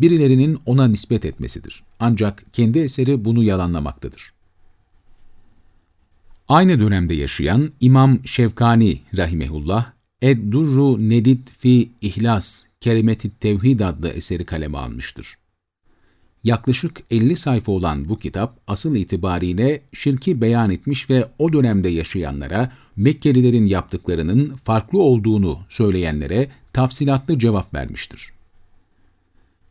Birilerinin ona nispet etmesidir. Ancak kendi eseri bunu yalanlamaktadır. Aynı dönemde yaşayan İmam Şevkani rahimehullah, Ed-Durru Nedid fi İhlas Kelimeti Tevhid adlı eseri kaleme almıştır. Yaklaşık 50 sayfa olan bu kitap asıl itibariyle şirki beyan etmiş ve o dönemde yaşayanlara Mekkelilerin yaptıklarının farklı olduğunu söyleyenlere tafsilatlı cevap vermiştir.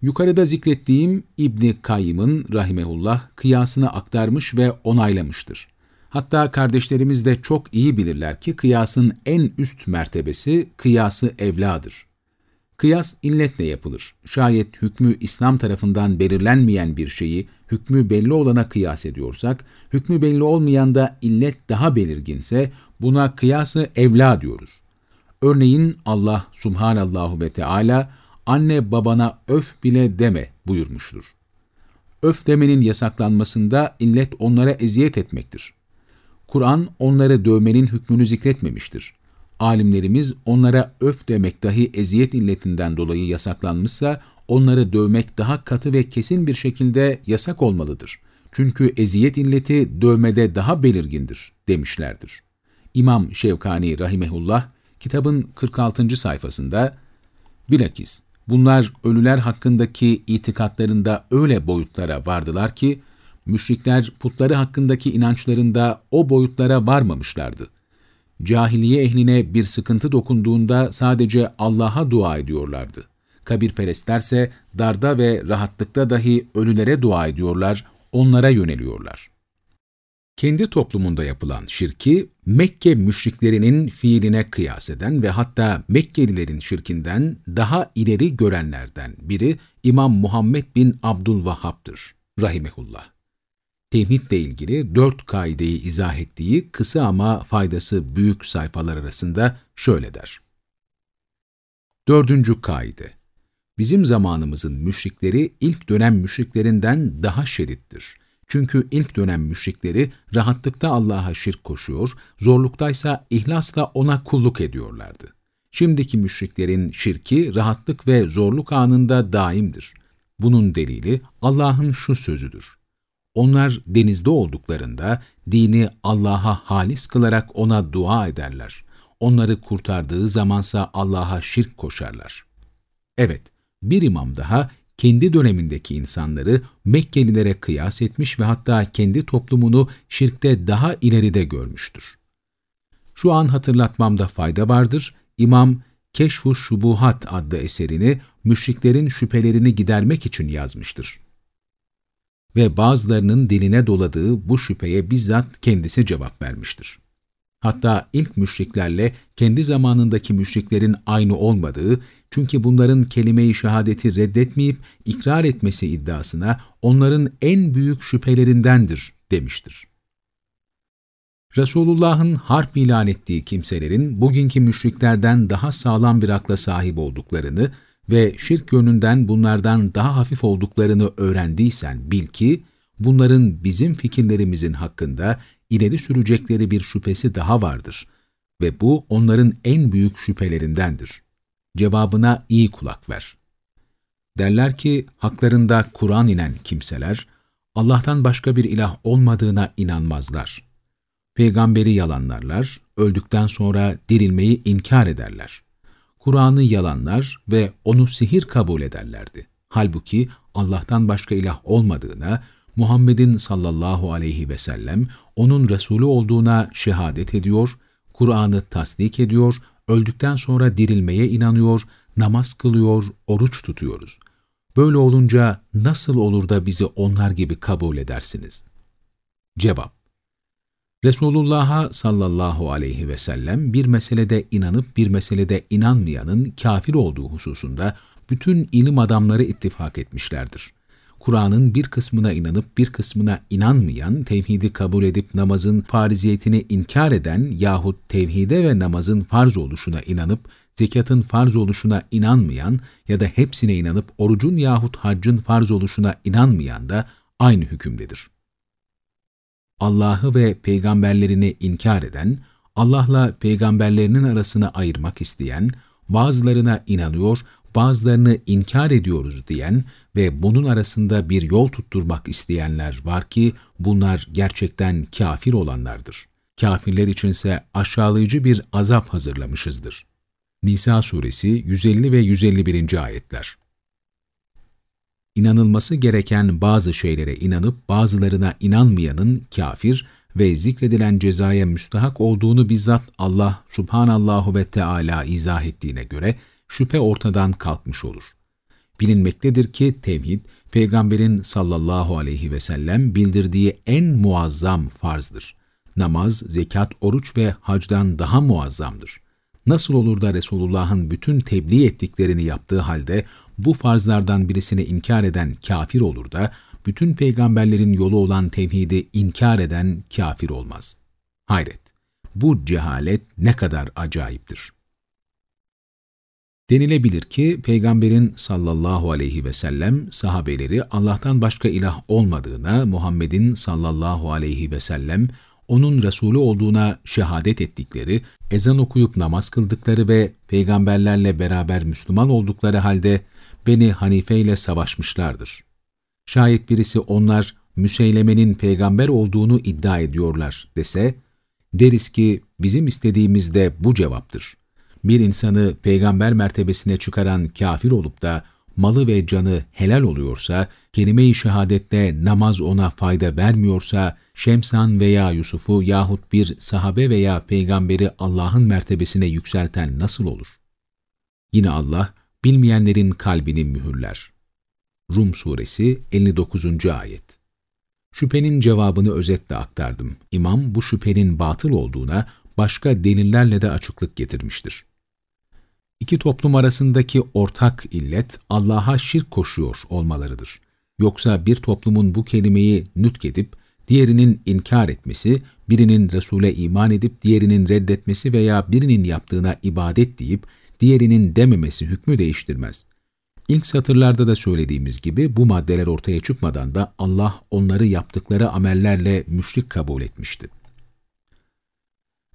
Yukarıda zikrettiğim İbni Kayyım'ın rahimehullah kıyasını aktarmış ve onaylamıştır. Hatta kardeşlerimiz de çok iyi bilirler ki kıyasın en üst mertebesi kıyası evladır. Kıyas illetle yapılır. Şayet hükmü İslam tarafından belirlenmeyen bir şeyi hükmü belli olana kıyas ediyorsak, hükmü belli olmayan da illet daha belirginse buna kıyası evla diyoruz. Örneğin Allah subhanallahu ve Teala anne babana öf bile deme buyurmuştur. Öf demenin yasaklanmasında illet onlara eziyet etmektir. Kur'an onları dövmenin hükmünü zikretmemiştir. Alimlerimiz onlara öf demek dahi eziyet illetinden dolayı yasaklanmışsa, onları dövmek daha katı ve kesin bir şekilde yasak olmalıdır. Çünkü eziyet illeti dövmede daha belirgindir demişlerdir. İmam Şevkani Rahimehullah, kitabın 46. sayfasında, bilakis bunlar ölüler hakkındaki itikatlarında öyle boyutlara vardılar ki, müşrikler putları hakkındaki inançlarında o boyutlara varmamışlardı cahiliye ehline bir sıkıntı dokunduğunda sadece Allah'a dua ediyorlardı. Kabirperestlerse darda ve rahatlıkta dahi ölülere dua ediyorlar, onlara yöneliyorlar. Kendi toplumunda yapılan şirki, Mekke müşriklerinin fiiline kıyas eden ve hatta Mekkelilerin şirkinden daha ileri görenlerden biri İmam Muhammed bin Abdülvahhab'dır, rahimehullah tevhidle ilgili dört kaideyi izah ettiği kısa ama faydası büyük sayfalar arasında şöyle der. Dördüncü kaide. Bizim zamanımızın müşrikleri ilk dönem müşriklerinden daha şerittir. Çünkü ilk dönem müşrikleri rahatlıkta Allah'a şirk koşuyor, zorluktaysa ihlasla ona kulluk ediyorlardı. Şimdiki müşriklerin şirki rahatlık ve zorluk anında daimdir. Bunun delili Allah'ın şu sözüdür. Onlar denizde olduklarında dini Allah'a halis kılarak ona dua ederler. Onları kurtardığı zamansa Allah'a şirk koşarlar. Evet, bir imam daha kendi dönemindeki insanları Mekkelilere kıyas etmiş ve hatta kendi toplumunu şirkte daha ileride görmüştür. Şu an hatırlatmamda fayda vardır. İmam Keşfu Şubuhat adlı eserini müşriklerin şüphelerini gidermek için yazmıştır. Ve bazılarının diline doladığı bu şüpheye bizzat kendisi cevap vermiştir. Hatta ilk müşriklerle kendi zamanındaki müşriklerin aynı olmadığı, çünkü bunların kelime-i şehadeti reddetmeyip ikrar etmesi iddiasına onların en büyük şüphelerindendir demiştir. Resulullah'ın harp ilan ettiği kimselerin bugünkü müşriklerden daha sağlam bir akla sahip olduklarını ve şirk yönünden bunlardan daha hafif olduklarını öğrendiysen bil ki, bunların bizim fikirlerimizin hakkında ileri sürecekleri bir şüphesi daha vardır ve bu onların en büyük şüphelerindendir. Cevabına iyi kulak ver. Derler ki haklarında Kur'an inen kimseler, Allah'tan başka bir ilah olmadığına inanmazlar. Peygamberi yalanlarlar, öldükten sonra dirilmeyi inkar ederler. Kur'an'ı yalanlar ve onu sihir kabul ederlerdi. Halbuki Allah'tan başka ilah olmadığına, Muhammed'in sallallahu aleyhi ve sellem onun Resulü olduğuna şehadet ediyor, Kur'an'ı tasdik ediyor, öldükten sonra dirilmeye inanıyor, namaz kılıyor, oruç tutuyoruz. Böyle olunca nasıl olur da bizi onlar gibi kabul edersiniz? Cevap Resulullah'a sallallahu aleyhi ve sellem bir meselede inanıp bir meselede inanmayanın kafir olduğu hususunda bütün ilim adamları ittifak etmişlerdir. Kur'an'ın bir kısmına inanıp bir kısmına inanmayan, tevhidi kabul edip namazın fariziyetini inkar eden yahut tevhide ve namazın farz oluşuna inanıp zekatın farz oluşuna inanmayan ya da hepsine inanıp orucun yahut haccın farz oluşuna inanmayan da aynı hükümdedir. Allah'ı ve peygamberlerini inkar eden, Allah'la peygamberlerinin arasını ayırmak isteyen, bazılarına inanıyor, bazılarını inkar ediyoruz diyen ve bunun arasında bir yol tutturmak isteyenler var ki bunlar gerçekten kafir olanlardır. Kafirler içinse aşağılayıcı bir azap hazırlamışızdır. Nisa suresi 150 ve 151. ayetler İnanılması gereken bazı şeylere inanıp bazılarına inanmayanın kafir ve zikredilen cezaya müstahak olduğunu bizzat Allah subhanallahu ve Teala izah ettiğine göre şüphe ortadan kalkmış olur. Bilinmektedir ki tevhid, Peygamberin sallallahu aleyhi ve sellem bildirdiği en muazzam farzdır. Namaz, zekat, oruç ve hacdan daha muazzamdır. Nasıl olur da Resulullah'ın bütün tebliğ ettiklerini yaptığı halde bu farzlardan birisini inkar eden kafir olur da, bütün peygamberlerin yolu olan tevhidi inkar eden kafir olmaz. Hayret! Bu cehalet ne kadar acayiptir. Denilebilir ki Peygamberin sallallahu aleyhi ve sellem sahabeleri Allah'tan başka ilah olmadığına, Muhammed'in sallallahu aleyhi ve sellem onun Resulü olduğuna şehadet ettikleri, ezan okuyup namaz kıldıkları ve peygamberlerle beraber Müslüman oldukları halde Beni Hanife ile savaşmışlardır. Şayet birisi onlar Müseyleme'nin peygamber olduğunu iddia ediyorlar dese, deriz ki bizim istediğimiz de bu cevaptır. Bir insanı peygamber mertebesine çıkaran kafir olup da malı ve canı helal oluyorsa, kelime-i şehadette namaz ona fayda vermiyorsa, Şemsan veya Yusuf'u yahut bir sahabe veya peygamberi Allah'ın mertebesine yükselten nasıl olur? Yine Allah, bilmeyenlerin kalbini mühürler. Rum Suresi 59. Ayet Şüphenin cevabını özetle aktardım. İmam bu şüphenin batıl olduğuna başka delillerle de açıklık getirmiştir. İki toplum arasındaki ortak illet Allah'a şirk koşuyor olmalarıdır. Yoksa bir toplumun bu kelimeyi nütkedip diğerinin inkar etmesi, birinin Resul'e iman edip diğerinin reddetmesi veya birinin yaptığına ibadet deyip diğerinin dememesi hükmü değiştirmez. İlk satırlarda da söylediğimiz gibi bu maddeler ortaya çıkmadan da Allah onları yaptıkları amellerle müşrik kabul etmişti.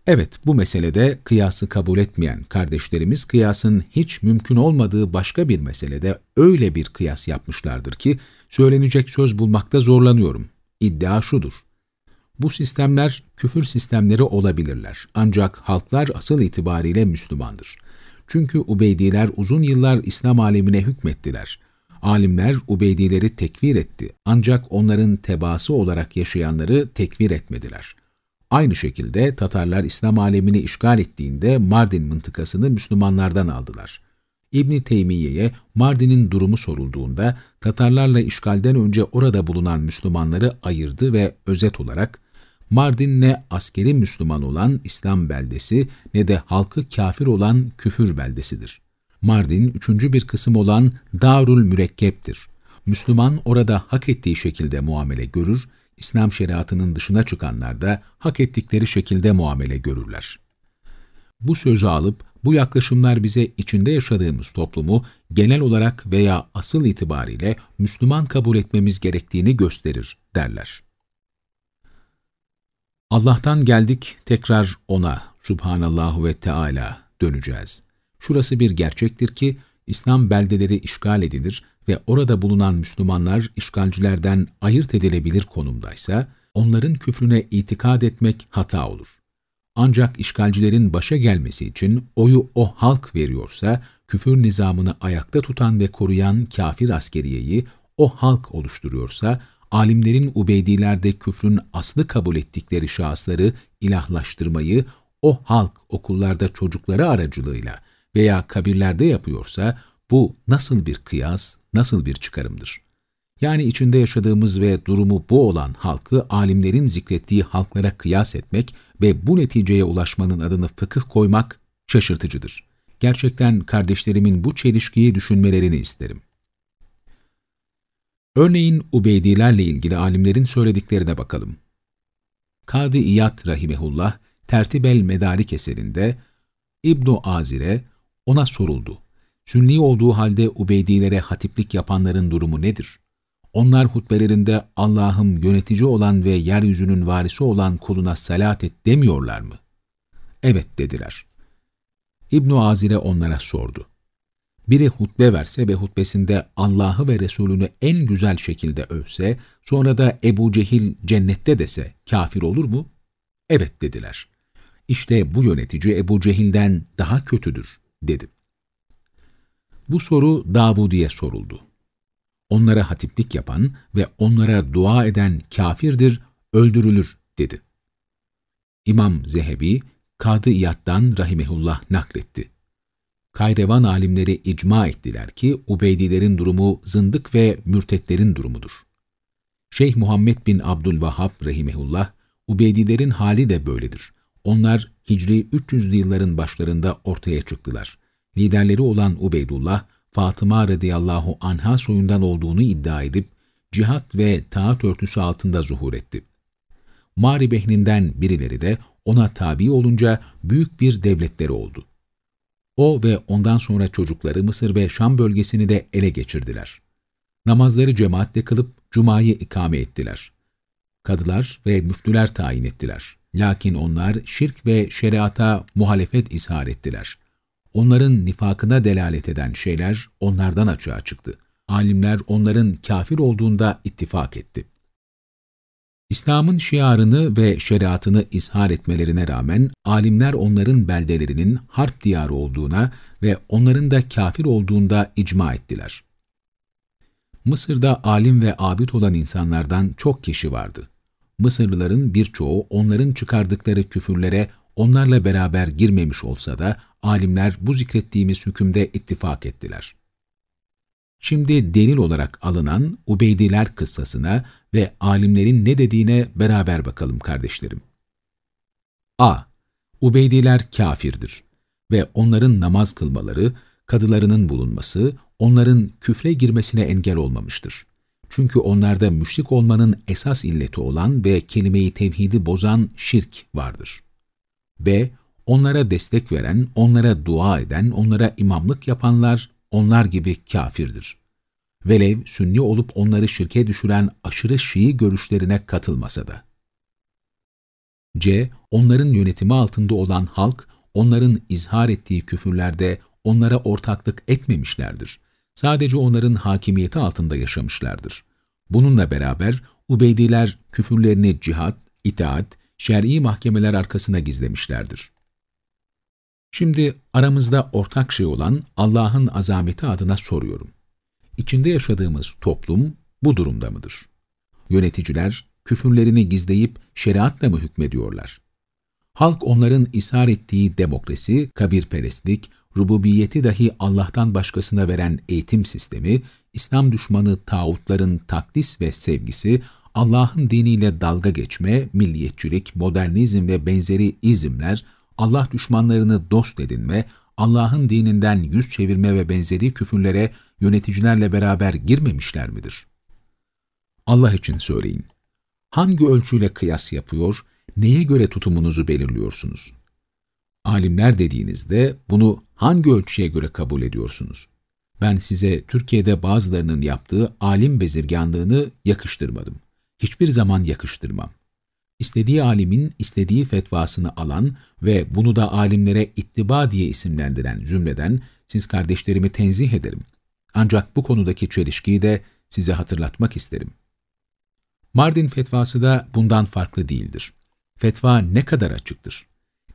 Evet, bu meselede kıyası kabul etmeyen kardeşlerimiz kıyasın hiç mümkün olmadığı başka bir meselede öyle bir kıyas yapmışlardır ki söylenecek söz bulmakta zorlanıyorum. İddia şudur. Bu sistemler küfür sistemleri olabilirler. Ancak halklar asıl itibariyle Müslümandır. Çünkü Ubeydiler uzun yıllar İslam alemine hükmettiler. Alimler Ubeydileri tekvir etti. Ancak onların tebası olarak yaşayanları tekvir etmediler. Aynı şekilde Tatarlar İslam alemini işgal ettiğinde Mardin mıntıkasını Müslümanlardan aldılar. İbni Teymiye'ye Mardin'in durumu sorulduğunda Tatarlarla işgalden önce orada bulunan Müslümanları ayırdı ve özet olarak Mardin ne askeri Müslüman olan İslam beldesi ne de halkı kafir olan küfür beldesidir. Mardin üçüncü bir kısım olan Darul Mürekkep'tir. Müslüman orada hak ettiği şekilde muamele görür, İslam şeriatının dışına çıkanlar da hak ettikleri şekilde muamele görürler. Bu sözü alıp bu yaklaşımlar bize içinde yaşadığımız toplumu genel olarak veya asıl itibariyle Müslüman kabul etmemiz gerektiğini gösterir derler. Allah'tan geldik tekrar O'na, Subhanallahu ve Teala döneceğiz. Şurası bir gerçektir ki İslam beldeleri işgal edilir ve orada bulunan Müslümanlar işgalcilerden ayırt edilebilir konumdaysa, onların küfrüne itikad etmek hata olur. Ancak işgalcilerin başa gelmesi için oyu o halk veriyorsa, küfür nizamını ayakta tutan ve koruyan kafir askeriyeyi o halk oluşturuyorsa, alimlerin Ubeydilerde küfrün aslı kabul ettikleri şahısları ilahlaştırmayı o halk okullarda çocukları aracılığıyla veya kabirlerde yapıyorsa, bu nasıl bir kıyas, nasıl bir çıkarımdır? Yani içinde yaşadığımız ve durumu bu olan halkı alimlerin zikrettiği halklara kıyas etmek ve bu neticeye ulaşmanın adını fıkıh koymak şaşırtıcıdır. Gerçekten kardeşlerimin bu çelişkiyi düşünmelerini isterim. Örneğin Ubeydilerle ilgili alimlerin söylediklerine bakalım. Kadı İyad Rahimehullah, Tertibel Medarik eserinde İbn Azire ona soruldu. Sünni olduğu halde Ubeydilere hatiplik yapanların durumu nedir? Onlar hutbelerinde Allah'ım yönetici olan ve yeryüzünün varisi olan kuluna salat et demiyorlar mı? Evet dediler. ibn Azire onlara sordu. Biri hutbe verse ve hutbesinde Allah'ı ve Resulünü en güzel şekilde övse, sonra da Ebu Cehil cennette dese kafir olur mu? Evet dediler. İşte bu yönetici Ebu Cehil'den daha kötüdür, dedim. Bu soru Davudi'ye soruldu. Onlara hatiplik yapan ve onlara dua eden kafirdir, öldürülür, dedi. İmam Zehebi, Kadı İyad'dan Rahimehullah nakletti. Kayrevan alimleri icma ettiler ki Ubeydilerin durumu zındık ve mürtetlerin durumudur. Şeyh Muhammed bin Abdülvahhab Rahimehullah, Ubeydilerin hali de böyledir. Onlar Hicri 300'lü yılların başlarında ortaya çıktılar liderleri olan Ubeydullah, Fatıma radıyallahu anha soyundan olduğunu iddia edip, cihat ve taat örtüsü altında zuhur etti. Mari Behni'nden birileri de ona tabi olunca büyük bir devletleri oldu. O ve ondan sonra çocukları Mısır ve Şam bölgesini de ele geçirdiler. Namazları cemaatle kılıp Cuma'yı ikame ettiler. Kadılar ve müftüler tayin ettiler. Lakin onlar şirk ve şeriata muhalefet ishar ettiler onların nifakına delalet eden şeyler onlardan açığa çıktı. Alimler onların kafir olduğunda ittifak etti. İslam'ın şiarını ve şeriatını ishar etmelerine rağmen alimler onların beldelerinin harp diyarı olduğuna ve onların da kafir olduğunda icma ettiler. Mısır'da alim ve abid olan insanlardan çok kişi vardı. Mısırlıların birçoğu onların çıkardıkları küfürlere onlarla beraber girmemiş olsa da alimler bu zikrettiğimiz hükümde ittifak ettiler. Şimdi delil olarak alınan Ubeydiler kıssasına ve alimlerin ne dediğine beraber bakalım kardeşlerim. A. Ubeydiler kafirdir ve onların namaz kılmaları, kadılarının bulunması, onların küfre girmesine engel olmamıştır. Çünkü onlarda müşrik olmanın esas illeti olan ve kelimeyi tevhidi bozan şirk vardır. B onlara destek veren, onlara dua eden, onlara imamlık yapanlar onlar gibi kafirdir. Velev sünni olup onları şirke düşüren aşırı Şii görüşlerine katılmasa da. C. Onların yönetimi altında olan halk, onların izhar ettiği küfürlerde onlara ortaklık etmemişlerdir. Sadece onların hakimiyeti altında yaşamışlardır. Bununla beraber Ubeydiler küfürlerini cihat, itaat, şer'i mahkemeler arkasına gizlemişlerdir. Şimdi aramızda ortak şey olan Allah'ın azameti adına soruyorum. İçinde yaşadığımız toplum bu durumda mıdır? Yöneticiler küfürlerini gizleyip şeriatla mı hükmediyorlar? Halk onların ishar ettiği demokrasi, kabirperestlik, rububiyeti dahi Allah'tan başkasına veren eğitim sistemi, İslam düşmanı tağutların takdis ve sevgisi, Allah'ın diniyle dalga geçme, milliyetçilik, modernizm ve benzeri izimler, Allah düşmanlarını dost edinme, Allah'ın dininden yüz çevirme ve benzeri küfürlere yöneticilerle beraber girmemişler midir? Allah için söyleyin. Hangi ölçüyle kıyas yapıyor, neye göre tutumunuzu belirliyorsunuz? Alimler dediğinizde bunu hangi ölçüye göre kabul ediyorsunuz? Ben size Türkiye'de bazılarının yaptığı alim bezirganlığını yakıştırmadım. Hiçbir zaman yakıştırmam. İstediği alimin istediği fetvasını alan ve bunu da alimlere ittiba diye isimlendiren zümreden siz kardeşlerimi tenzih ederim. Ancak bu konudaki çelişkiyi de size hatırlatmak isterim. Mardin fetvası da bundan farklı değildir. Fetva ne kadar açıktır?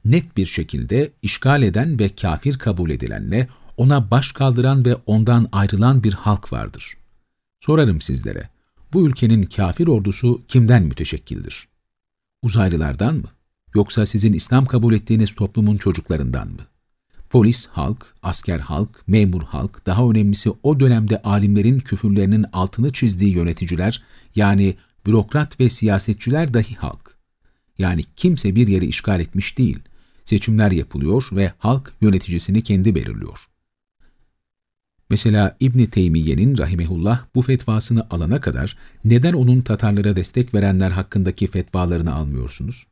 Net bir şekilde işgal eden ve kafir kabul edilenle ona baş kaldıran ve ondan ayrılan bir halk vardır. Sorarım sizlere, bu ülkenin kafir ordusu kimden müteşekkildir? Uzaylılardan mı? Yoksa sizin İslam kabul ettiğiniz toplumun çocuklarından mı? Polis, halk, asker halk, memur halk, daha önemlisi o dönemde alimlerin küfürlerinin altını çizdiği yöneticiler, yani bürokrat ve siyasetçiler dahi halk. Yani kimse bir yeri işgal etmiş değil. Seçimler yapılıyor ve halk yöneticisini kendi belirliyor. Mesela İbni Teymiye'nin rahimehullah bu fetvasını alana kadar neden onun Tatarlara destek verenler hakkındaki fetvalarını almıyorsunuz?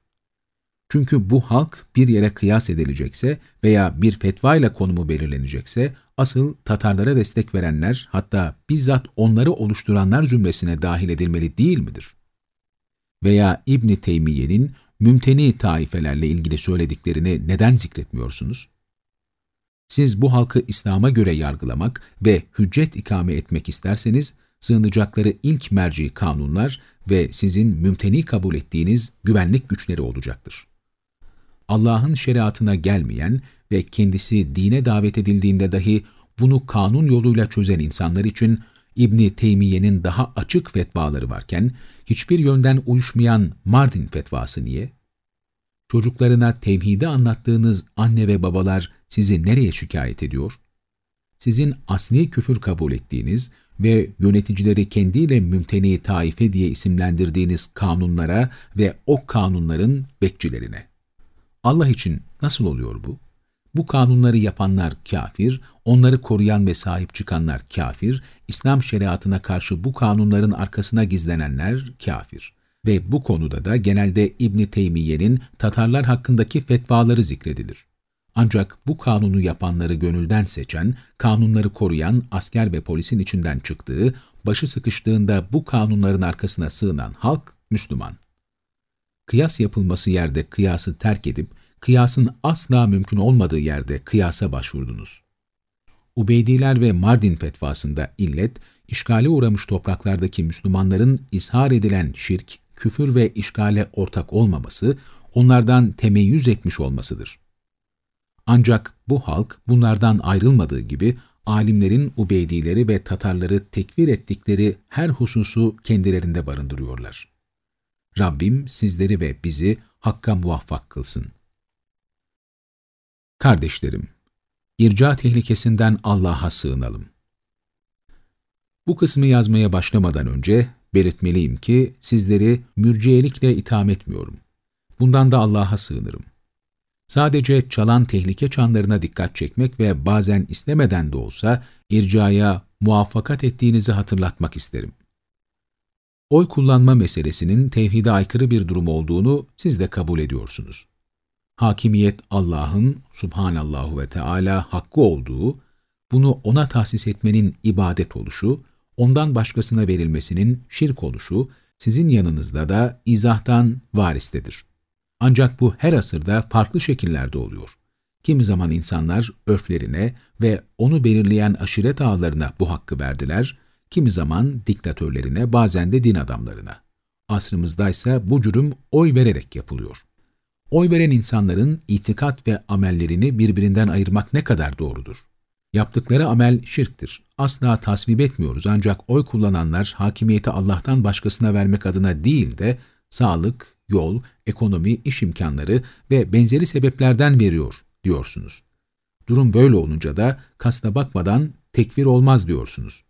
Çünkü bu halk bir yere kıyas edilecekse veya bir fetvayla konumu belirlenecekse asıl Tatarlara destek verenler hatta bizzat onları oluşturanlar zümresine dahil edilmeli değil midir? Veya İbni Teymiye'nin mümteni taifelerle ilgili söylediklerini neden zikretmiyorsunuz? Siz bu halkı İslam'a göre yargılamak ve hüccet ikame etmek isterseniz, sığınacakları ilk merci kanunlar ve sizin mümteni kabul ettiğiniz güvenlik güçleri olacaktır. Allah'ın şeriatına gelmeyen ve kendisi dine davet edildiğinde dahi bunu kanun yoluyla çözen insanlar için İbni Teymiye'nin daha açık fetvaları varken, hiçbir yönden uyuşmayan Mardin fetvası niye? Çocuklarına tevhidi anlattığınız anne ve babalar sizi nereye şikayet ediyor? Sizin asli küfür kabul ettiğiniz ve yöneticileri kendiyle mümteni taife diye isimlendirdiğiniz kanunlara ve o kanunların bekçilerine. Allah için nasıl oluyor bu? Bu kanunları yapanlar kafir, onları koruyan ve sahip çıkanlar kafir, İslam şeriatına karşı bu kanunların arkasına gizlenenler kafir. Ve bu konuda da genelde İbni Teymiye'nin Tatarlar hakkındaki fetvaları zikredilir. Ancak bu kanunu yapanları gönülden seçen, kanunları koruyan asker ve polisin içinden çıktığı, başı sıkıştığında bu kanunların arkasına sığınan halk Müslüman. Kıyas yapılması yerde kıyası terk edip, kıyasın asla mümkün olmadığı yerde kıyasa başvurdunuz. Ubeydiler ve Mardin fetvasında illet, işgale uğramış topraklardaki Müslümanların ishar edilen şirk, küfür ve işgale ortak olmaması, onlardan temeyyüz etmiş olmasıdır. Ancak bu halk bunlardan ayrılmadığı gibi alimlerin Ubeydileri ve Tatarları tekfir ettikleri her hususu kendilerinde barındırıyorlar. Rabbim sizleri ve bizi Hakk'a muvaffak kılsın. Kardeşlerim, irca tehlikesinden Allah'a sığınalım. Bu kısmı yazmaya başlamadan önce belirtmeliyim ki sizleri mürciyelikle itham etmiyorum. Bundan da Allah'a sığınırım. Sadece çalan tehlike çanlarına dikkat çekmek ve bazen istemeden de olsa ircaya muvaffakat ettiğinizi hatırlatmak isterim. Oy kullanma meselesinin tevhide aykırı bir durum olduğunu siz de kabul ediyorsunuz. Hakimiyet Allah'ın subhanallahu ve Teala hakkı olduğu, bunu ona tahsis etmenin ibadet oluşu, ondan başkasına verilmesinin şirk oluşu, sizin yanınızda da izahtan varistedir. Ancak bu her asırda farklı şekillerde oluyor. Kimi zaman insanlar örflerine ve onu belirleyen aşiret ağlarına bu hakkı verdiler, kimi zaman diktatörlerine, bazen de din adamlarına. Asrımızda ise bu cürüm oy vererek yapılıyor. Oy veren insanların itikat ve amellerini birbirinden ayırmak ne kadar doğrudur? Yaptıkları amel şirktir. Asla tasvip etmiyoruz ancak oy kullananlar hakimiyeti Allah'tan başkasına vermek adına değil de sağlık, yol, ekonomi, iş imkanları ve benzeri sebeplerden veriyor diyorsunuz. Durum böyle olunca da kasta bakmadan tekfir olmaz diyorsunuz.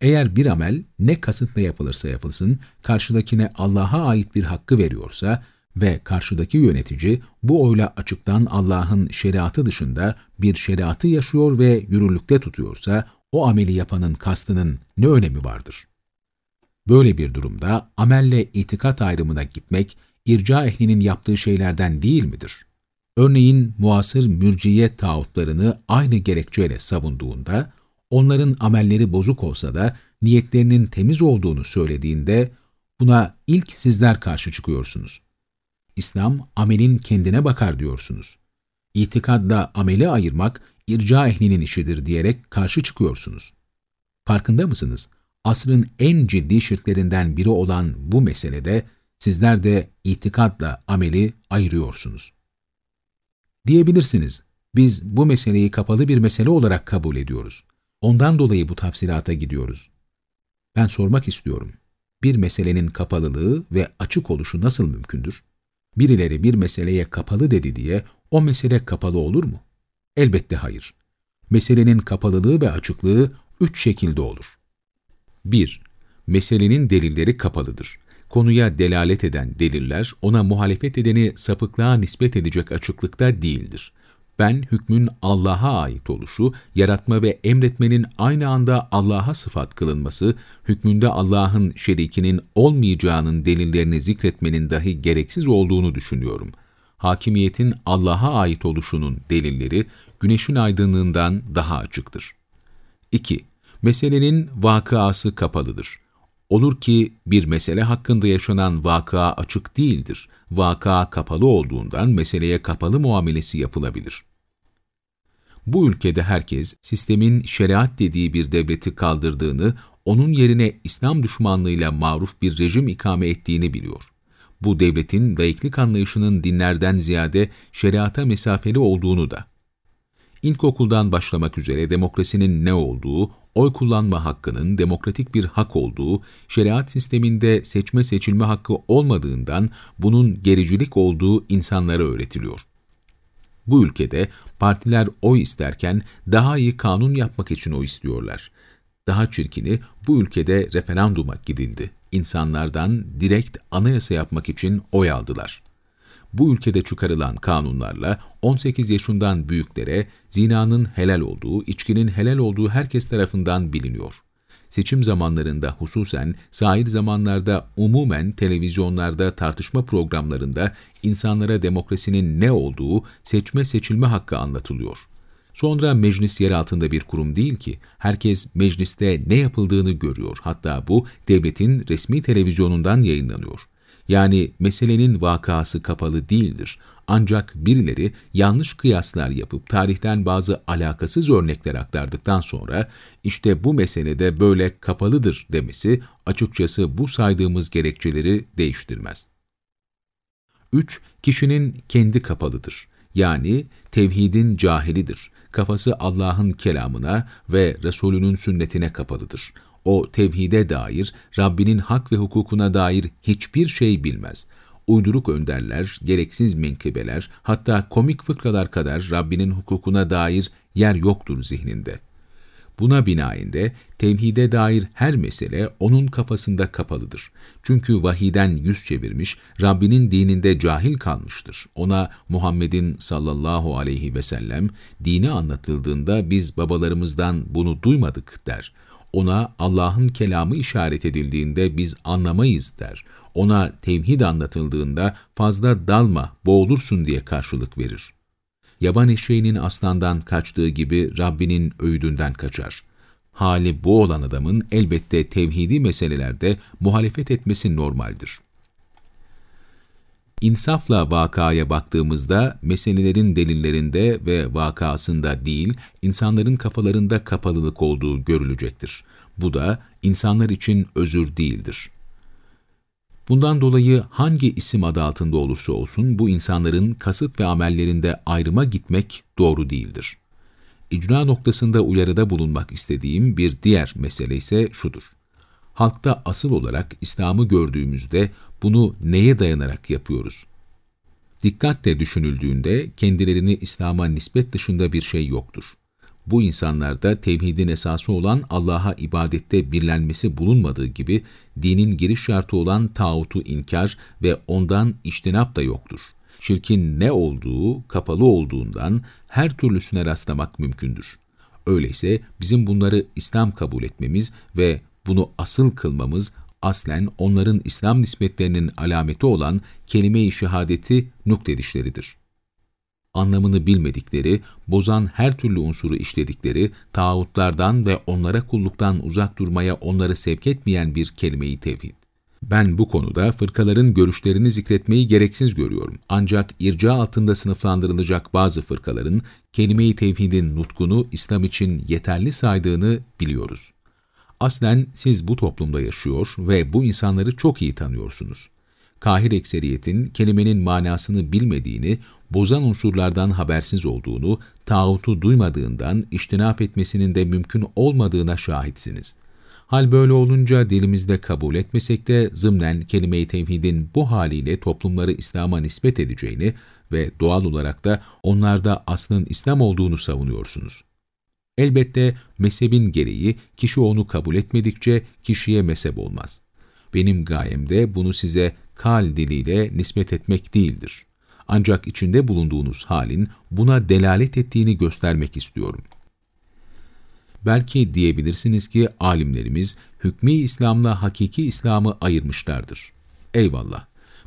Eğer bir amel ne kasıtla yapılırsa yapılsın, karşıdakine Allah'a ait bir hakkı veriyorsa ve karşıdaki yönetici bu oyla açıktan Allah'ın şeriatı dışında bir şeriatı yaşıyor ve yürürlükte tutuyorsa, o ameli yapanın kastının ne önemi vardır? Böyle bir durumda amelle itikat ayrımına gitmek, irca ehlinin yaptığı şeylerden değil midir? Örneğin muasır mürciye tağutlarını aynı gerekçeyle savunduğunda, onların amelleri bozuk olsa da niyetlerinin temiz olduğunu söylediğinde, buna ilk sizler karşı çıkıyorsunuz. İslam, amelin kendine bakar diyorsunuz. İtikadla ameli ayırmak, irca ehlinin işidir diyerek karşı çıkıyorsunuz. Farkında mısınız? Asrın en ciddi şirklerinden biri olan bu meselede, sizler de itikadla ameli ayırıyorsunuz. Diyebilirsiniz, biz bu meseleyi kapalı bir mesele olarak kabul ediyoruz. Ondan dolayı bu tafsilata gidiyoruz. Ben sormak istiyorum. Bir meselenin kapalılığı ve açık oluşu nasıl mümkündür? Birileri bir meseleye kapalı dedi diye o mesele kapalı olur mu? Elbette hayır. Meselenin kapalılığı ve açıklığı üç şekilde olur. 1. Meselenin delilleri kapalıdır. Konuya delalet eden deliller, ona muhalefet edeni sapıklığa nispet edecek açıklıkta değildir. Ben, hükmün Allah'a ait oluşu, yaratma ve emretmenin aynı anda Allah'a sıfat kılınması, hükmünde Allah'ın şerikinin olmayacağının delillerini zikretmenin dahi gereksiz olduğunu düşünüyorum. Hakimiyetin Allah'a ait oluşunun delilleri, güneşin aydınlığından daha açıktır. 2. Meselenin vakıası kapalıdır. Olur ki bir mesele hakkında yaşanan vakıa açık değildir. Vaka kapalı olduğundan meseleye kapalı muamelesi yapılabilir. Bu ülkede herkes sistemin şeriat dediği bir devleti kaldırdığını, onun yerine İslam düşmanlığıyla maruf bir rejim ikame ettiğini biliyor. Bu devletin layıklık anlayışının dinlerden ziyade şeriata mesafeli olduğunu da. İlkokuldan başlamak üzere demokrasinin ne olduğu, oy kullanma hakkının demokratik bir hak olduğu, şeriat sisteminde seçme seçilme hakkı olmadığından bunun gericilik olduğu insanlara öğretiliyor. Bu ülkede partiler oy isterken daha iyi kanun yapmak için oy istiyorlar. Daha çirkini bu ülkede referanduma gidildi. İnsanlardan direkt anayasa yapmak için oy aldılar. Bu ülkede çıkarılan kanunlarla 18 yaşından büyüklere zinanın helal olduğu, içkinin helal olduğu herkes tarafından biliniyor seçim zamanlarında hususen sahil zamanlarda umumen televizyonlarda tartışma programlarında insanlara demokrasinin ne olduğu seçme seçilme hakkı anlatılıyor. Sonra meclis yer altında bir kurum değil ki, herkes mecliste ne yapıldığını görüyor, hatta bu devletin resmi televizyonundan yayınlanıyor. Yani meselenin vakası kapalı değildir. Ancak birileri yanlış kıyaslar yapıp tarihten bazı alakasız örnekler aktardıktan sonra işte bu meselede böyle kapalıdır demesi açıkçası bu saydığımız gerekçeleri değiştirmez. 3. Kişinin kendi kapalıdır. Yani tevhidin cahilidir. Kafası Allah'ın kelamına ve Resulünün sünnetine kapalıdır. O tevhide dair, Rabbinin hak ve hukukuna dair hiçbir şey bilmez. Uyduruk önderler, gereksiz menkıbeler, hatta komik fıkralar kadar Rabbinin hukukuna dair yer yoktur zihninde. Buna binaen de tevhide dair her mesele onun kafasında kapalıdır. Çünkü vahiden yüz çevirmiş, Rabbinin dininde cahil kalmıştır. Ona Muhammed'in sallallahu aleyhi ve sellem dini anlatıldığında biz babalarımızdan bunu duymadık der. Ona Allah'ın kelamı işaret edildiğinde biz anlamayız der. Ona tevhid anlatıldığında fazla dalma, boğulursun diye karşılık verir. Yaban eşeğinin aslandan kaçtığı gibi Rabbinin öğüdünden kaçar. Hali bu olan adamın elbette tevhidi meselelerde muhalefet etmesi normaldir. İnsafla vakaya baktığımızda meselelerin delillerinde ve vakasında değil, insanların kafalarında kapalılık olduğu görülecektir. Bu da insanlar için özür değildir. Bundan dolayı hangi isim adı altında olursa olsun bu insanların kasıt ve amellerinde ayrıma gitmek doğru değildir. İcra noktasında uyarıda bulunmak istediğim bir diğer mesele ise şudur. Halkta asıl olarak İslam'ı gördüğümüzde bunu neye dayanarak yapıyoruz? Dikkatle düşünüldüğünde kendilerini İslam'a nispet dışında bir şey yoktur. Bu insanlarda tevhidin esası olan Allah'a ibadette birlenmesi bulunmadığı gibi dinin giriş şartı olan tağutu inkar ve ondan iştinap da yoktur. Şirkin ne olduğu kapalı olduğundan her türlüsüne rastlamak mümkündür. Öyleyse bizim bunları İslam kabul etmemiz ve bunu asıl kılmamız aslen onların İslam nispetlerinin alameti olan kelime-i şehadeti nukledişleridir. Anlamını bilmedikleri, bozan her türlü unsuru işledikleri, tağutlardan ve onlara kulluktan uzak durmaya onları sevk etmeyen bir kelime-i tevhid. Ben bu konuda fırkaların görüşlerini zikretmeyi gereksiz görüyorum. Ancak irca altında sınıflandırılacak bazı fırkaların kelime-i tevhidin nutkunu İslam için yeterli saydığını biliyoruz. Aslen siz bu toplumda yaşıyor ve bu insanları çok iyi tanıyorsunuz. Kahir ekseriyetin kelimenin manasını bilmediğini, bozan unsurlardan habersiz olduğunu, tağutu duymadığından iştinap etmesinin de mümkün olmadığına şahitsiniz. Hal böyle olunca dilimizde kabul etmesek de zımnen kelime-i tevhidin bu haliyle toplumları İslam'a nispet edeceğini ve doğal olarak da onlarda aslın İslam olduğunu savunuyorsunuz. Elbette mezhebin gereği kişi onu kabul etmedikçe kişiye mezhep olmaz. Benim gayem de bunu size kal diliyle nispet etmek değildir. Ancak içinde bulunduğunuz halin buna delalet ettiğini göstermek istiyorum. Belki diyebilirsiniz ki alimlerimiz hükmü İslam'la hakiki İslam'ı ayırmışlardır. Eyvallah.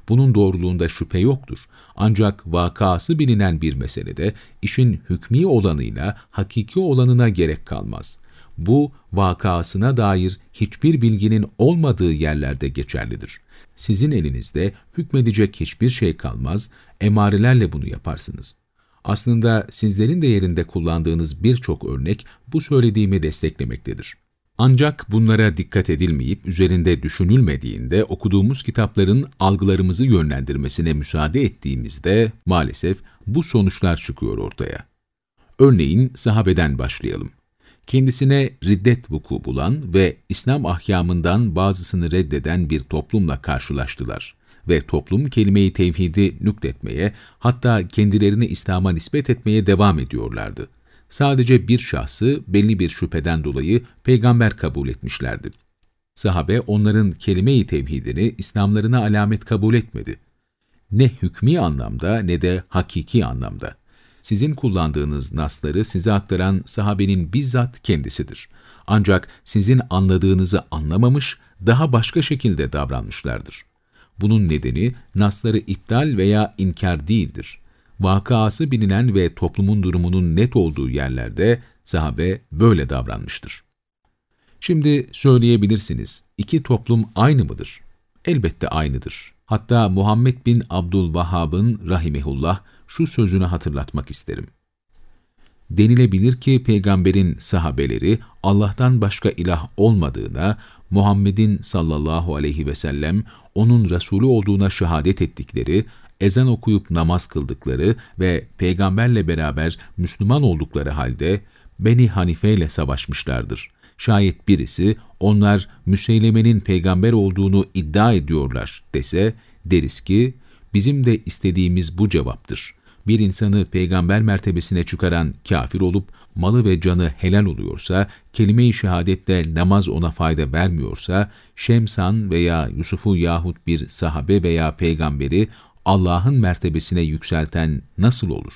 Bunun doğruluğunda şüphe yoktur. Ancak vakası bilinen bir meselede işin hükmî olanıyla hakiki olanına gerek kalmaz. Bu, vakasına dair hiçbir bilginin olmadığı yerlerde geçerlidir. Sizin elinizde hükmedecek hiçbir şey kalmaz, emarelerle bunu yaparsınız. Aslında sizlerin de yerinde kullandığınız birçok örnek bu söylediğimi desteklemektedir. Ancak bunlara dikkat edilmeyip üzerinde düşünülmediğinde okuduğumuz kitapların algılarımızı yönlendirmesine müsaade ettiğimizde maalesef bu sonuçlar çıkıyor ortaya. Örneğin sahabeden başlayalım. Kendisine riddet vuku bulan ve İslam ahkamından bazısını reddeden bir toplumla karşılaştılar ve toplum kelime-i tevhidi nükletmeye, hatta kendilerini İslam'a nispet etmeye devam ediyorlardı sadece bir şahsı belli bir şüpheden dolayı peygamber kabul etmişlerdi. Sahabe onların kelime-i tevhidini İslamlarına alamet kabul etmedi. Ne hükmi anlamda ne de hakiki anlamda. Sizin kullandığınız nasları size aktaran sahabenin bizzat kendisidir. Ancak sizin anladığınızı anlamamış, daha başka şekilde davranmışlardır. Bunun nedeni nasları iptal veya inkar değildir vakası bilinen ve toplumun durumunun net olduğu yerlerde sahabe böyle davranmıştır. Şimdi söyleyebilirsiniz, iki toplum aynı mıdır? Elbette aynıdır. Hatta Muhammed bin Abdülvahhab'ın rahimehullah şu sözünü hatırlatmak isterim. Denilebilir ki peygamberin sahabeleri Allah'tan başka ilah olmadığına, Muhammed'in sallallahu aleyhi ve sellem onun Resulü olduğuna şehadet ettikleri ezan okuyup namaz kıldıkları ve peygamberle beraber Müslüman oldukları halde Beni Hanife ile savaşmışlardır. Şayet birisi onlar Müseyleme'nin peygamber olduğunu iddia ediyorlar dese, deriz ki bizim de istediğimiz bu cevaptır. Bir insanı peygamber mertebesine çıkaran kafir olup malı ve canı helal oluyorsa, kelime-i şehadetle namaz ona fayda vermiyorsa, Şemsan veya Yusuf'u yahut bir sahabe veya peygamberi Allah'ın mertebesine yükselten nasıl olur?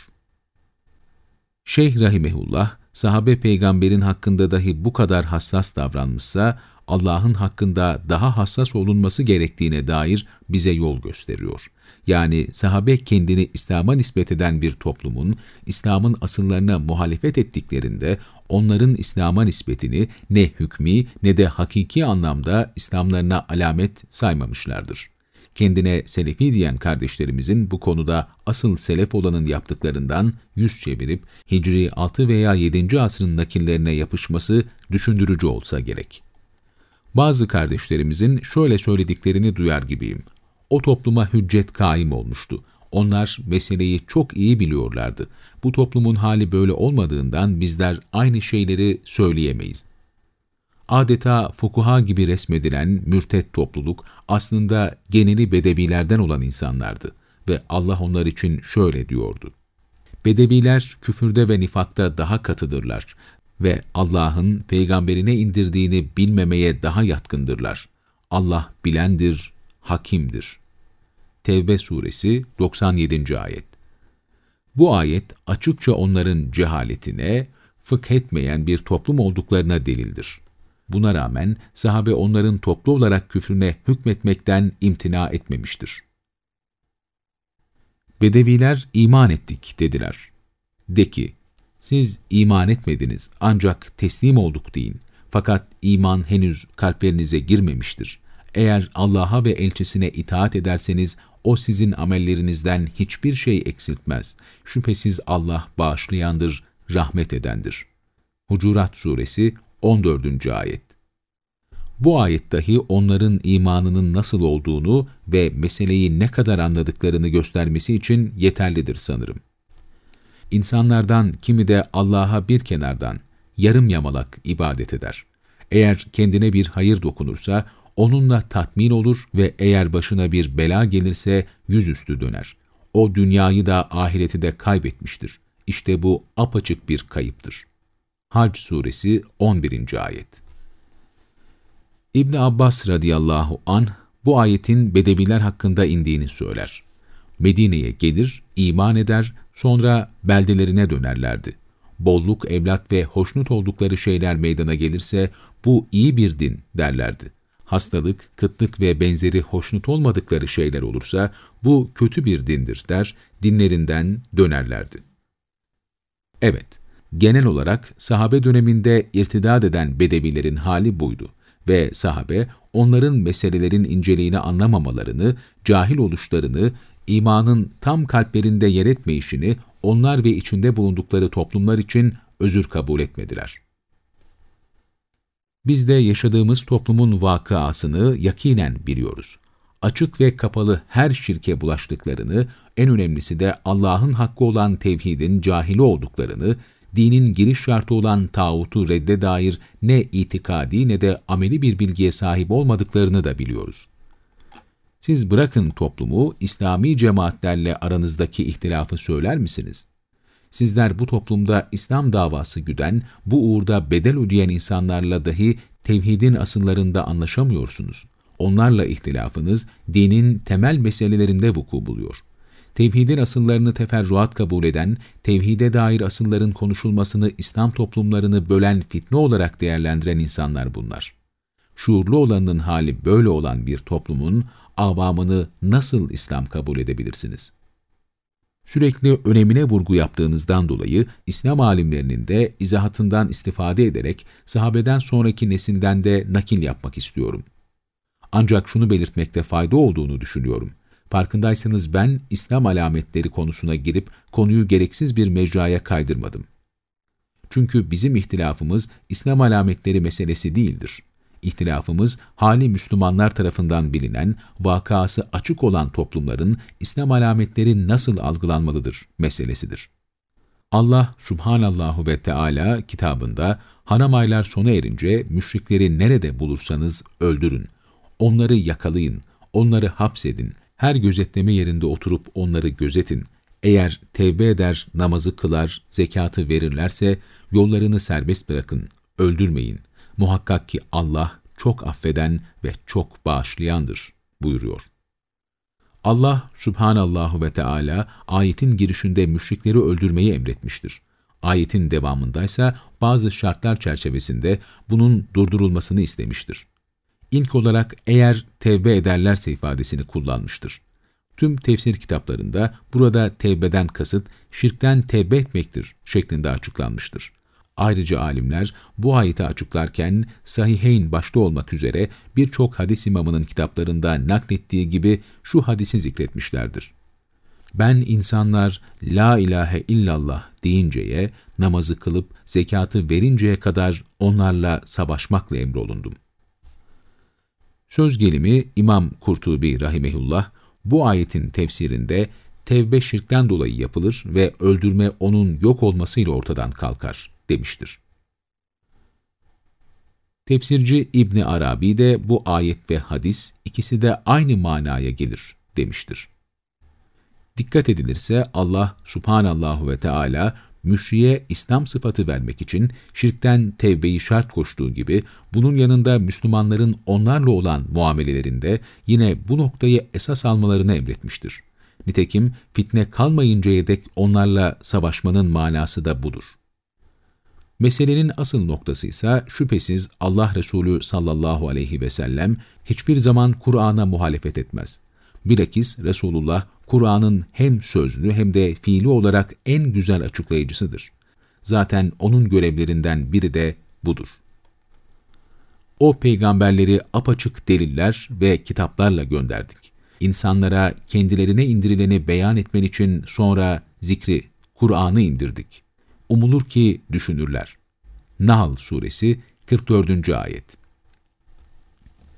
Şeyh Rahimehullah, sahabe peygamberin hakkında dahi bu kadar hassas davranmışsa, Allah'ın hakkında daha hassas olunması gerektiğine dair bize yol gösteriyor. Yani sahabe kendini İslam'a nispet eden bir toplumun, İslam'ın asıllarına muhalefet ettiklerinde, onların İslam'a nispetini ne hükmi ne de hakiki anlamda İslamlarına alamet saymamışlardır kendine Selefi diyen kardeşlerimizin bu konuda asıl Selef olanın yaptıklarından yüz çevirip Hicri 6 veya 7. asrın nakillerine yapışması düşündürücü olsa gerek. Bazı kardeşlerimizin şöyle söylediklerini duyar gibiyim. O topluma hüccet kaim olmuştu. Onlar meseleyi çok iyi biliyorlardı. Bu toplumun hali böyle olmadığından bizler aynı şeyleri söyleyemeyiz. Adeta fukuha gibi resmedilen mürtet topluluk aslında geneli bedevilerden olan insanlardı ve Allah onlar için şöyle diyordu. Bedeviler küfürde ve nifakta daha katıdırlar ve Allah'ın peygamberine indirdiğini bilmemeye daha yatkındırlar. Allah bilendir, hakimdir. Tevbe suresi 97. ayet Bu ayet açıkça onların cehaletine, fıkh etmeyen bir toplum olduklarına delildir. Buna rağmen sahabe onların toplu olarak küfrüne hükmetmekten imtina etmemiştir. Bedeviler iman ettik dediler. De ki, siz iman etmediniz ancak teslim olduk deyin. Fakat iman henüz kalplerinize girmemiştir. Eğer Allah'a ve elçisine itaat ederseniz o sizin amellerinizden hiçbir şey eksiltmez. Şüphesiz Allah bağışlayandır, rahmet edendir. Hucurat Suresi 14. Ayet Bu ayet dahi onların imanının nasıl olduğunu ve meseleyi ne kadar anladıklarını göstermesi için yeterlidir sanırım. İnsanlardan kimi de Allah'a bir kenardan, yarım yamalak ibadet eder. Eğer kendine bir hayır dokunursa, onunla tatmin olur ve eğer başına bir bela gelirse yüzüstü döner. O dünyayı da ahireti de kaybetmiştir. İşte bu apaçık bir kayıptır. Hac Suresi 11. Ayet İbn Abbas radıyallahu an bu ayetin Bedeviler hakkında indiğini söyler. Medine'ye gelir, iman eder, sonra beldelerine dönerlerdi. Bolluk, evlat ve hoşnut oldukları şeyler meydana gelirse bu iyi bir din derlerdi. Hastalık, kıtlık ve benzeri hoşnut olmadıkları şeyler olursa bu kötü bir dindir der, dinlerinden dönerlerdi. Evet, genel olarak sahabe döneminde irtidad eden bedevilerin hali buydu ve sahabe onların meselelerin inceliğini anlamamalarını, cahil oluşlarını, imanın tam kalplerinde yer etmeyişini onlar ve içinde bulundukları toplumlar için özür kabul etmediler. Biz de yaşadığımız toplumun vakıasını yakinen biliyoruz. Açık ve kapalı her şirke bulaştıklarını, en önemlisi de Allah'ın hakkı olan tevhidin cahili olduklarını, dinin giriş şartı olan tağutu redde dair ne itikadi ne de ameli bir bilgiye sahip olmadıklarını da biliyoruz. Siz bırakın toplumu, İslami cemaatlerle aranızdaki ihtilafı söyler misiniz? Sizler bu toplumda İslam davası güden, bu uğurda bedel ödeyen insanlarla dahi tevhidin asıllarında anlaşamıyorsunuz. Onlarla ihtilafınız dinin temel meselelerinde vuku buluyor. Tevhidin asıllarını teferruat kabul eden, tevhide dair asılların konuşulmasını İslam toplumlarını bölen fitne olarak değerlendiren insanlar bunlar. Şuurlu olanın hali böyle olan bir toplumun avamını nasıl İslam kabul edebilirsiniz? Sürekli önemine vurgu yaptığınızdan dolayı İslam alimlerinin de izahatından istifade ederek sahabeden sonraki nesilden de nakil yapmak istiyorum. Ancak şunu belirtmekte fayda olduğunu düşünüyorum. Farkındaysanız ben İslam alametleri konusuna girip konuyu gereksiz bir mecraya kaydırmadım. Çünkü bizim ihtilafımız İslam alametleri meselesi değildir. İhtilafımız, hali Müslümanlar tarafından bilinen, vakası açık olan toplumların İslam alametleri nasıl algılanmalıdır meselesidir. Allah subhanallahu ve Teala kitabında haram aylar sona erince müşrikleri nerede bulursanız öldürün. Onları yakalayın, onları hapsedin, her gözetleme yerinde oturup onları gözetin. Eğer tevbe eder, namazı kılar, zekatı verirlerse yollarını serbest bırakın, öldürmeyin. Muhakkak ki Allah çok affeden ve çok bağışlayandır buyuruyor. Allah subhanallahu ve Teala ayetin girişinde müşrikleri öldürmeyi emretmiştir. Ayetin devamındaysa bazı şartlar çerçevesinde bunun durdurulmasını istemiştir. İlk olarak eğer tevbe ederlerse ifadesini kullanmıştır. Tüm tefsir kitaplarında burada tevbeden kasıt şirkten tevbe etmektir şeklinde açıklanmıştır. Ayrıca alimler bu ayeti açıklarken Sahiheyn başta olmak üzere birçok hadis imamının kitaplarında naklettiği gibi şu hadisi zikretmişlerdir. Ben insanlar la ilahe illallah deyinceye, namazı kılıp zekatı verinceye kadar onlarla savaşmakla emrolundum. Söz gelimi İmam Kurtubi Rahimehullah, bu ayetin tefsirinde tevbe şirkten dolayı yapılır ve öldürme onun yok olmasıyla ortadan kalkar demiştir. Tefsirci İbni Arabi de bu ayet ve hadis ikisi de aynı manaya gelir demiştir. Dikkat edilirse Allah subhanallahu ve Teala müşriye İslam sıfatı vermek için şirkten tevbeyi şart koştuğu gibi bunun yanında Müslümanların onlarla olan muamelelerinde yine bu noktayı esas almalarını emretmiştir. Nitekim fitne kalmayıncaya dek onlarla savaşmanın manası da budur. Meselenin asıl noktası ise şüphesiz Allah Resulü sallallahu aleyhi ve sellem hiçbir zaman Kur'an'a muhalefet etmez. Bilakis Resulullah Kur'an'ın hem sözlü hem de fiili olarak en güzel açıklayıcısıdır. Zaten onun görevlerinden biri de budur. O peygamberleri apaçık deliller ve kitaplarla gönderdik. İnsanlara kendilerine indirileni beyan etmen için sonra zikri, Kur'an'ı indirdik. Umulur ki düşünürler. Nahl Suresi 44. Ayet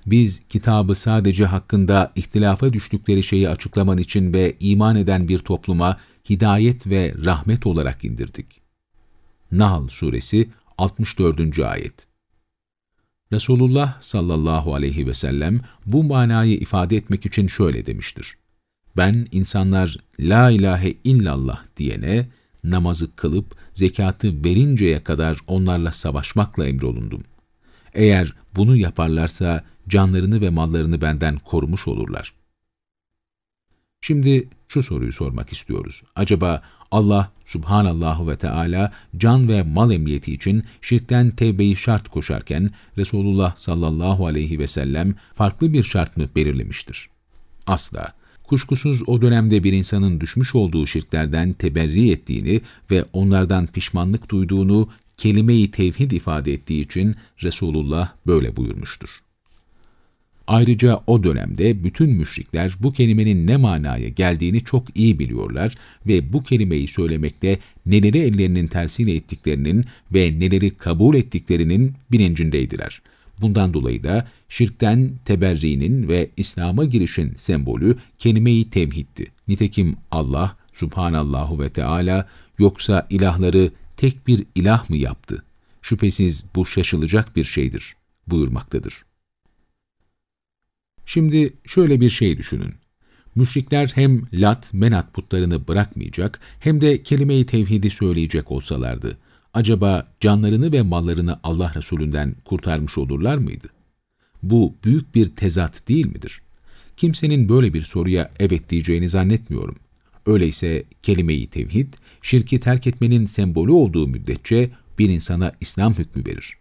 Biz kitabı sadece hakkında ihtilafa düştükleri şeyi açıklaman için ve iman eden bir topluma hidayet ve rahmet olarak indirdik. Nahl Suresi 64. Ayet Resulullah sallallahu aleyhi ve sellem bu manayı ifade etmek için şöyle demiştir. Ben insanlar la ilahe illallah diyene, namazı kılıp zekatı verinceye kadar onlarla savaşmakla emrolundum. Eğer bunu yaparlarsa canlarını ve mallarını benden korumuş olurlar. Şimdi şu soruyu sormak istiyoruz. Acaba Allah subhanallahu ve Teala can ve mal emniyeti için şirkten tevbeyi şart koşarken Resulullah sallallahu aleyhi ve sellem farklı bir şart mı belirlemiştir? Asla. Kuşkusuz o dönemde bir insanın düşmüş olduğu şirklerden teberri ettiğini ve onlardan pişmanlık duyduğunu kelime-i tevhid ifade ettiği için Resulullah böyle buyurmuştur. Ayrıca o dönemde bütün müşrikler bu kelimenin ne manaya geldiğini çok iyi biliyorlar ve bu kelimeyi söylemekte neleri ellerinin tersiyle ettiklerinin ve neleri kabul ettiklerinin bilincindeydiler. Bundan dolayı da şirkten teberrinin ve İslam'a girişin sembolü kelime-i tevhiddi. Nitekim Allah, subhanallahu ve Teala yoksa ilahları tek bir ilah mı yaptı? Şüphesiz bu şaşılacak bir şeydir buyurmaktadır. Şimdi şöyle bir şey düşünün. Müşrikler hem lat, menat putlarını bırakmayacak hem de kelime-i tevhidi söyleyecek olsalardı, acaba canlarını ve mallarını Allah Resulünden kurtarmış olurlar mıydı? Bu büyük bir tezat değil midir? Kimsenin böyle bir soruya evet diyeceğini zannetmiyorum. Öyleyse kelime-i tevhid, şirki terk etmenin sembolü olduğu müddetçe bir insana İslam hükmü verir.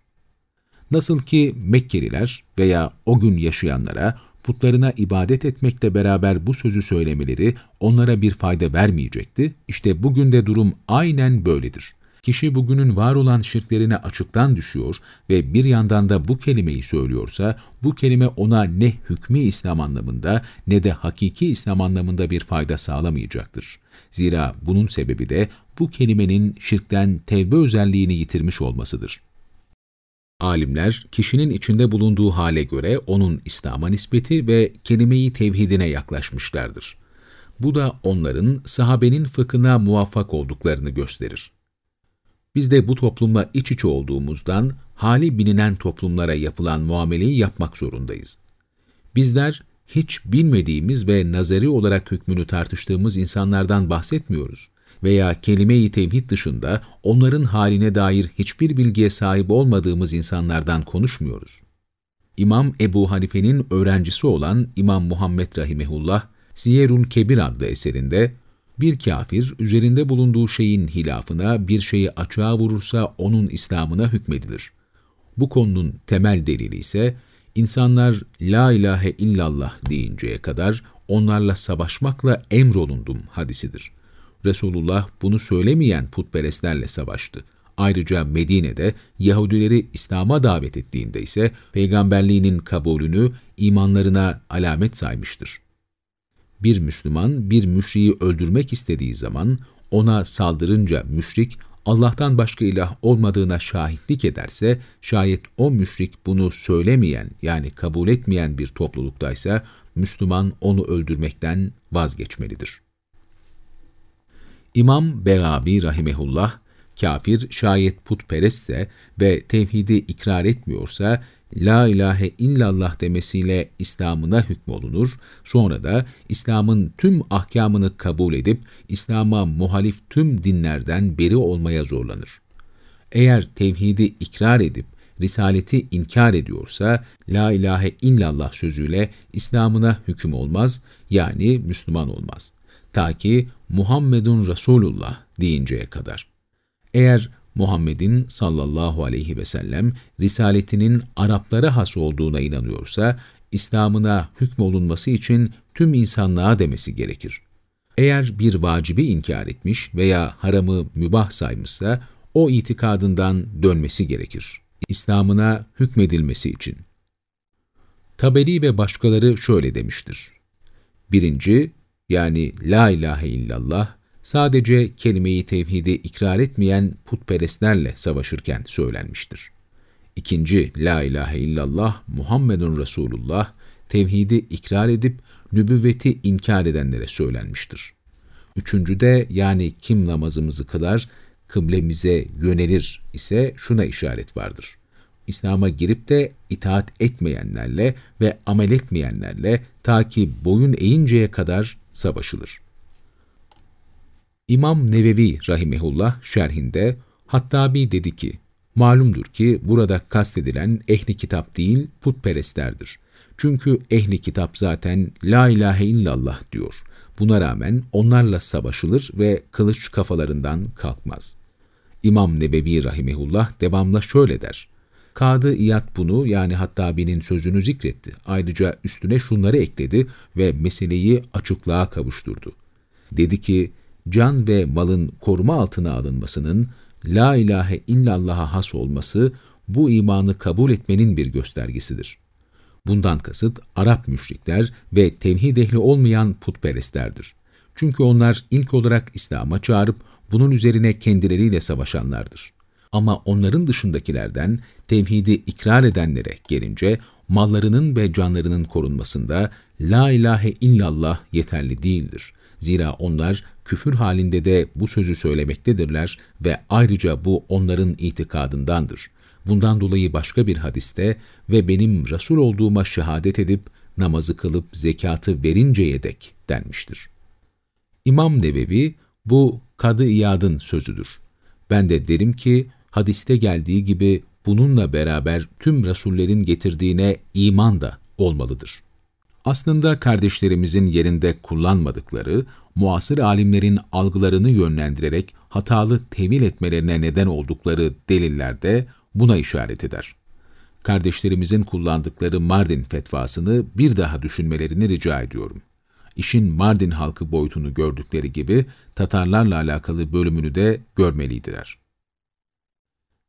Nasıl ki Mekkeliler veya o gün yaşayanlara putlarına ibadet etmekle beraber bu sözü söylemeleri onlara bir fayda vermeyecekti. İşte bugün de durum aynen böyledir. Kişi bugünün var olan şirklerine açıktan düşüyor ve bir yandan da bu kelimeyi söylüyorsa, bu kelime ona ne hükmü İslam anlamında ne de hakiki İslam anlamında bir fayda sağlamayacaktır. Zira bunun sebebi de bu kelimenin şirkten tevbe özelliğini yitirmiş olmasıdır. Alimler, kişinin içinde bulunduğu hale göre onun İslam'a nispeti ve kelime-i tevhidine yaklaşmışlardır. Bu da onların sahabenin fıkhına muvaffak olduklarını gösterir. Biz de bu toplumla iç içe olduğumuzdan hali bilinen toplumlara yapılan muameleyi yapmak zorundayız. Bizler hiç bilmediğimiz ve nazari olarak hükmünü tartıştığımız insanlardan bahsetmiyoruz veya kelime-i tevhid dışında onların haline dair hiçbir bilgiye sahip olmadığımız insanlardan konuşmuyoruz. İmam Ebu Hanife'nin öğrencisi olan İmam Muhammed Rahimehullah, Siyerun Kebir adlı eserinde, bir kafir üzerinde bulunduğu şeyin hilafına bir şeyi açığa vurursa onun İslam'ına hükmedilir. Bu konunun temel delili ise, insanlar La ilahe illallah deyinceye kadar onlarla savaşmakla emrolundum hadisidir. Resulullah bunu söylemeyen putperestlerle savaştı. Ayrıca Medine'de Yahudileri İslam'a davet ettiğinde ise peygamberliğinin kabulünü imanlarına alamet saymıştır. Bir Müslüman bir müşriyi öldürmek istediği zaman ona saldırınca müşrik Allah'tan başka ilah olmadığına şahitlik ederse, şayet o müşrik bunu söylemeyen yani kabul etmeyen bir topluluktaysa, Müslüman onu öldürmekten vazgeçmelidir. İmam Begabi Rahimehullah, kafir şayet putperestse ve tevhidi ikrar etmiyorsa, La ilahe illallah demesiyle İslam'ına hükmolunur, sonra da İslam'ın tüm ahkamını kabul edip İslam'a muhalif tüm dinlerden beri olmaya zorlanır. Eğer tevhidi ikrar edip risaleti inkar ediyorsa, La ilahe illallah sözüyle İslam'ına hüküm olmaz, yani Müslüman olmaz. Ta ki Muhammedun Resulullah deyinceye kadar. Eğer Muhammed'in sallallahu aleyhi ve sellem risaletinin Araplara has olduğuna inanıyorsa, İslam'ına hükmolunması için tüm insanlığa demesi gerekir. Eğer bir vacibi inkar etmiş veya haramı mübah saymışsa, o itikadından dönmesi gerekir. İslam'ına hükmedilmesi için. Taberi ve başkaları şöyle demiştir. Birinci, yani La ilahe illallah, sadece kelimeyi tevhidi ikrar etmeyen putperestlerle savaşırken söylenmiştir. İkinci, La ilahe illallah Muhammedun Resulullah, tevhidi ikrar edip nübüvveti inkar edenlere söylenmiştir. Üçüncü de yani kim namazımızı kılar, kıblemize yönelir ise şuna işaret vardır. İslam'a girip de itaat etmeyenlerle ve amel etmeyenlerle ta ki boyun eğinceye kadar savaşılır. İmam Nevevi Rahimehullah şerhinde Hattabi dedi ki, malumdur ki burada kastedilen ehli kitap değil putperestlerdir. Çünkü ehli kitap zaten la ilahe illallah diyor. Buna rağmen onlarla savaşılır ve kılıç kafalarından kalkmaz. İmam Nebevi Rahimehullah devamla şöyle der. Kadı İyad bunu yani Hattabi'nin sözünü zikretti. Ayrıca üstüne şunları ekledi ve meseleyi açıklığa kavuşturdu. Dedi ki, can ve malın koruma altına alınmasının, La ilahe illallah'a has olması, bu imanı kabul etmenin bir göstergesidir. Bundan kasıt Arap müşrikler ve tevhid ehli olmayan putperestlerdir. Çünkü onlar ilk olarak İslam'a çağırıp bunun üzerine kendileriyle savaşanlardır. Ama onların dışındakilerden tevhidi ikrar edenlere gelince mallarının ve canlarının korunmasında La ilahe illallah yeterli değildir. Zira onlar küfür halinde de bu sözü söylemektedirler ve ayrıca bu onların itikadındandır. Bundan dolayı başka bir hadiste ve benim Resul olduğuma şehadet edip namazı kılıp zekatı verinceye dek denmiştir. İmam Nevevi bu Kadı İyad'ın sözüdür. Ben de derim ki hadiste geldiği gibi bununla beraber tüm Resullerin getirdiğine iman da olmalıdır. Aslında kardeşlerimizin yerinde kullanmadıkları, muasır alimlerin algılarını yönlendirerek hatalı tevil etmelerine neden oldukları deliller de buna işaret eder. Kardeşlerimizin kullandıkları Mardin fetvasını bir daha düşünmelerini rica ediyorum. İşin Mardin halkı boyutunu gördükleri gibi Tatarlarla alakalı bölümünü de görmeliydiler.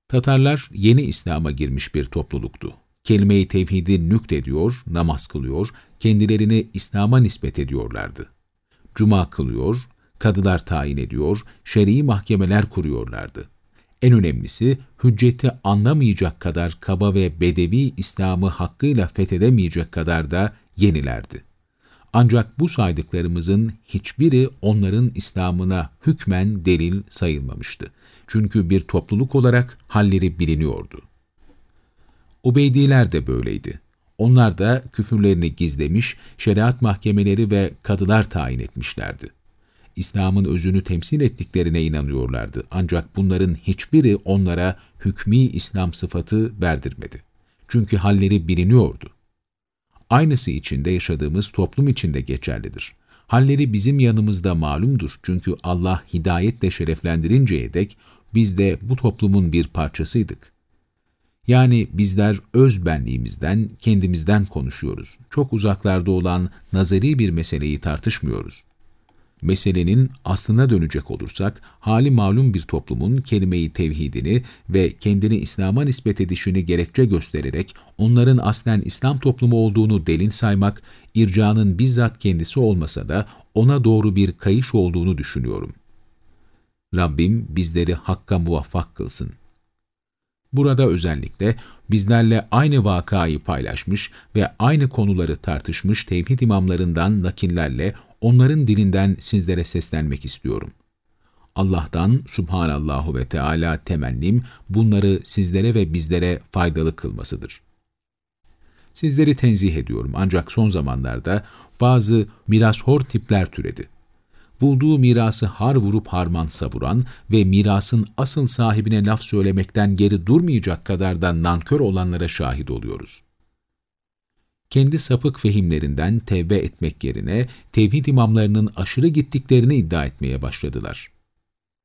Tatarlar yeni İslam'a girmiş bir topluluktu. Kelime-i tevhidi nüktediyor, namaz kılıyor, kendilerini İslam'a nispet ediyorlardı. Cuma kılıyor, kadılar tayin ediyor, şer'i mahkemeler kuruyorlardı. En önemlisi, hücceti anlamayacak kadar kaba ve bedevi İslam'ı hakkıyla fethedemeyecek kadar da yenilerdi. Ancak bu saydıklarımızın hiçbiri onların İslam'ına hükmen delil sayılmamıştı. Çünkü bir topluluk olarak halleri biliniyordu. Ubeydiler de böyleydi. Onlar da küfürlerini gizlemiş, şeriat mahkemeleri ve kadılar tayin etmişlerdi. İslam'ın özünü temsil ettiklerine inanıyorlardı. Ancak bunların hiçbiri onlara hükmü İslam sıfatı verdirmedi. Çünkü halleri biliniyordu. Aynısı içinde yaşadığımız toplum içinde geçerlidir. Halleri bizim yanımızda malumdur çünkü Allah hidayetle şereflendirinceye dek biz de bu toplumun bir parçasıydık. Yani bizler öz benliğimizden, kendimizden konuşuyoruz. Çok uzaklarda olan nazari bir meseleyi tartışmıyoruz. Meselenin aslına dönecek olursak, hali malum bir toplumun kelime-i tevhidini ve kendini İslam'a nispet edişini gerekçe göstererek onların aslen İslam toplumu olduğunu delil saymak, ircanın bizzat kendisi olmasa da ona doğru bir kayış olduğunu düşünüyorum. Rabbim bizleri hakka muvaffak kılsın. Burada özellikle bizlerle aynı vakayı paylaşmış ve aynı konuları tartışmış tevhid imamlarından nakillerle onların dilinden sizlere seslenmek istiyorum. Allah'tan subhanallahu ve Teala temennim bunları sizlere ve bizlere faydalı kılmasıdır. Sizleri tenzih ediyorum ancak son zamanlarda bazı mirashor tipler türedi. Bulduğu mirası har vurup harman savuran ve mirasın asıl sahibine laf söylemekten geri durmayacak kadar da nankör olanlara şahit oluyoruz kendi sapık fehimlerinden tevbe etmek yerine tevhid imamlarının aşırı gittiklerini iddia etmeye başladılar.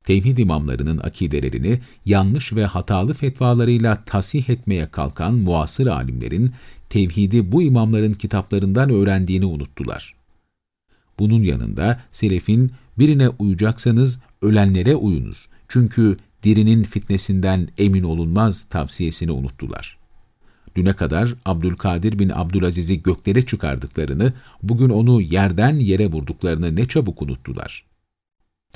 Tevhid imamlarının akidelerini yanlış ve hatalı fetvalarıyla tasih etmeye kalkan muasır alimlerin tevhidi bu imamların kitaplarından öğrendiğini unuttular. Bunun yanında selefin birine uyacaksanız ölenlere uyunuz çünkü dirinin fitnesinden emin olunmaz tavsiyesini unuttular. Düne kadar Abdülkadir bin Abdülaziz'i göklere çıkardıklarını, bugün onu yerden yere vurduklarını ne çabuk unuttular.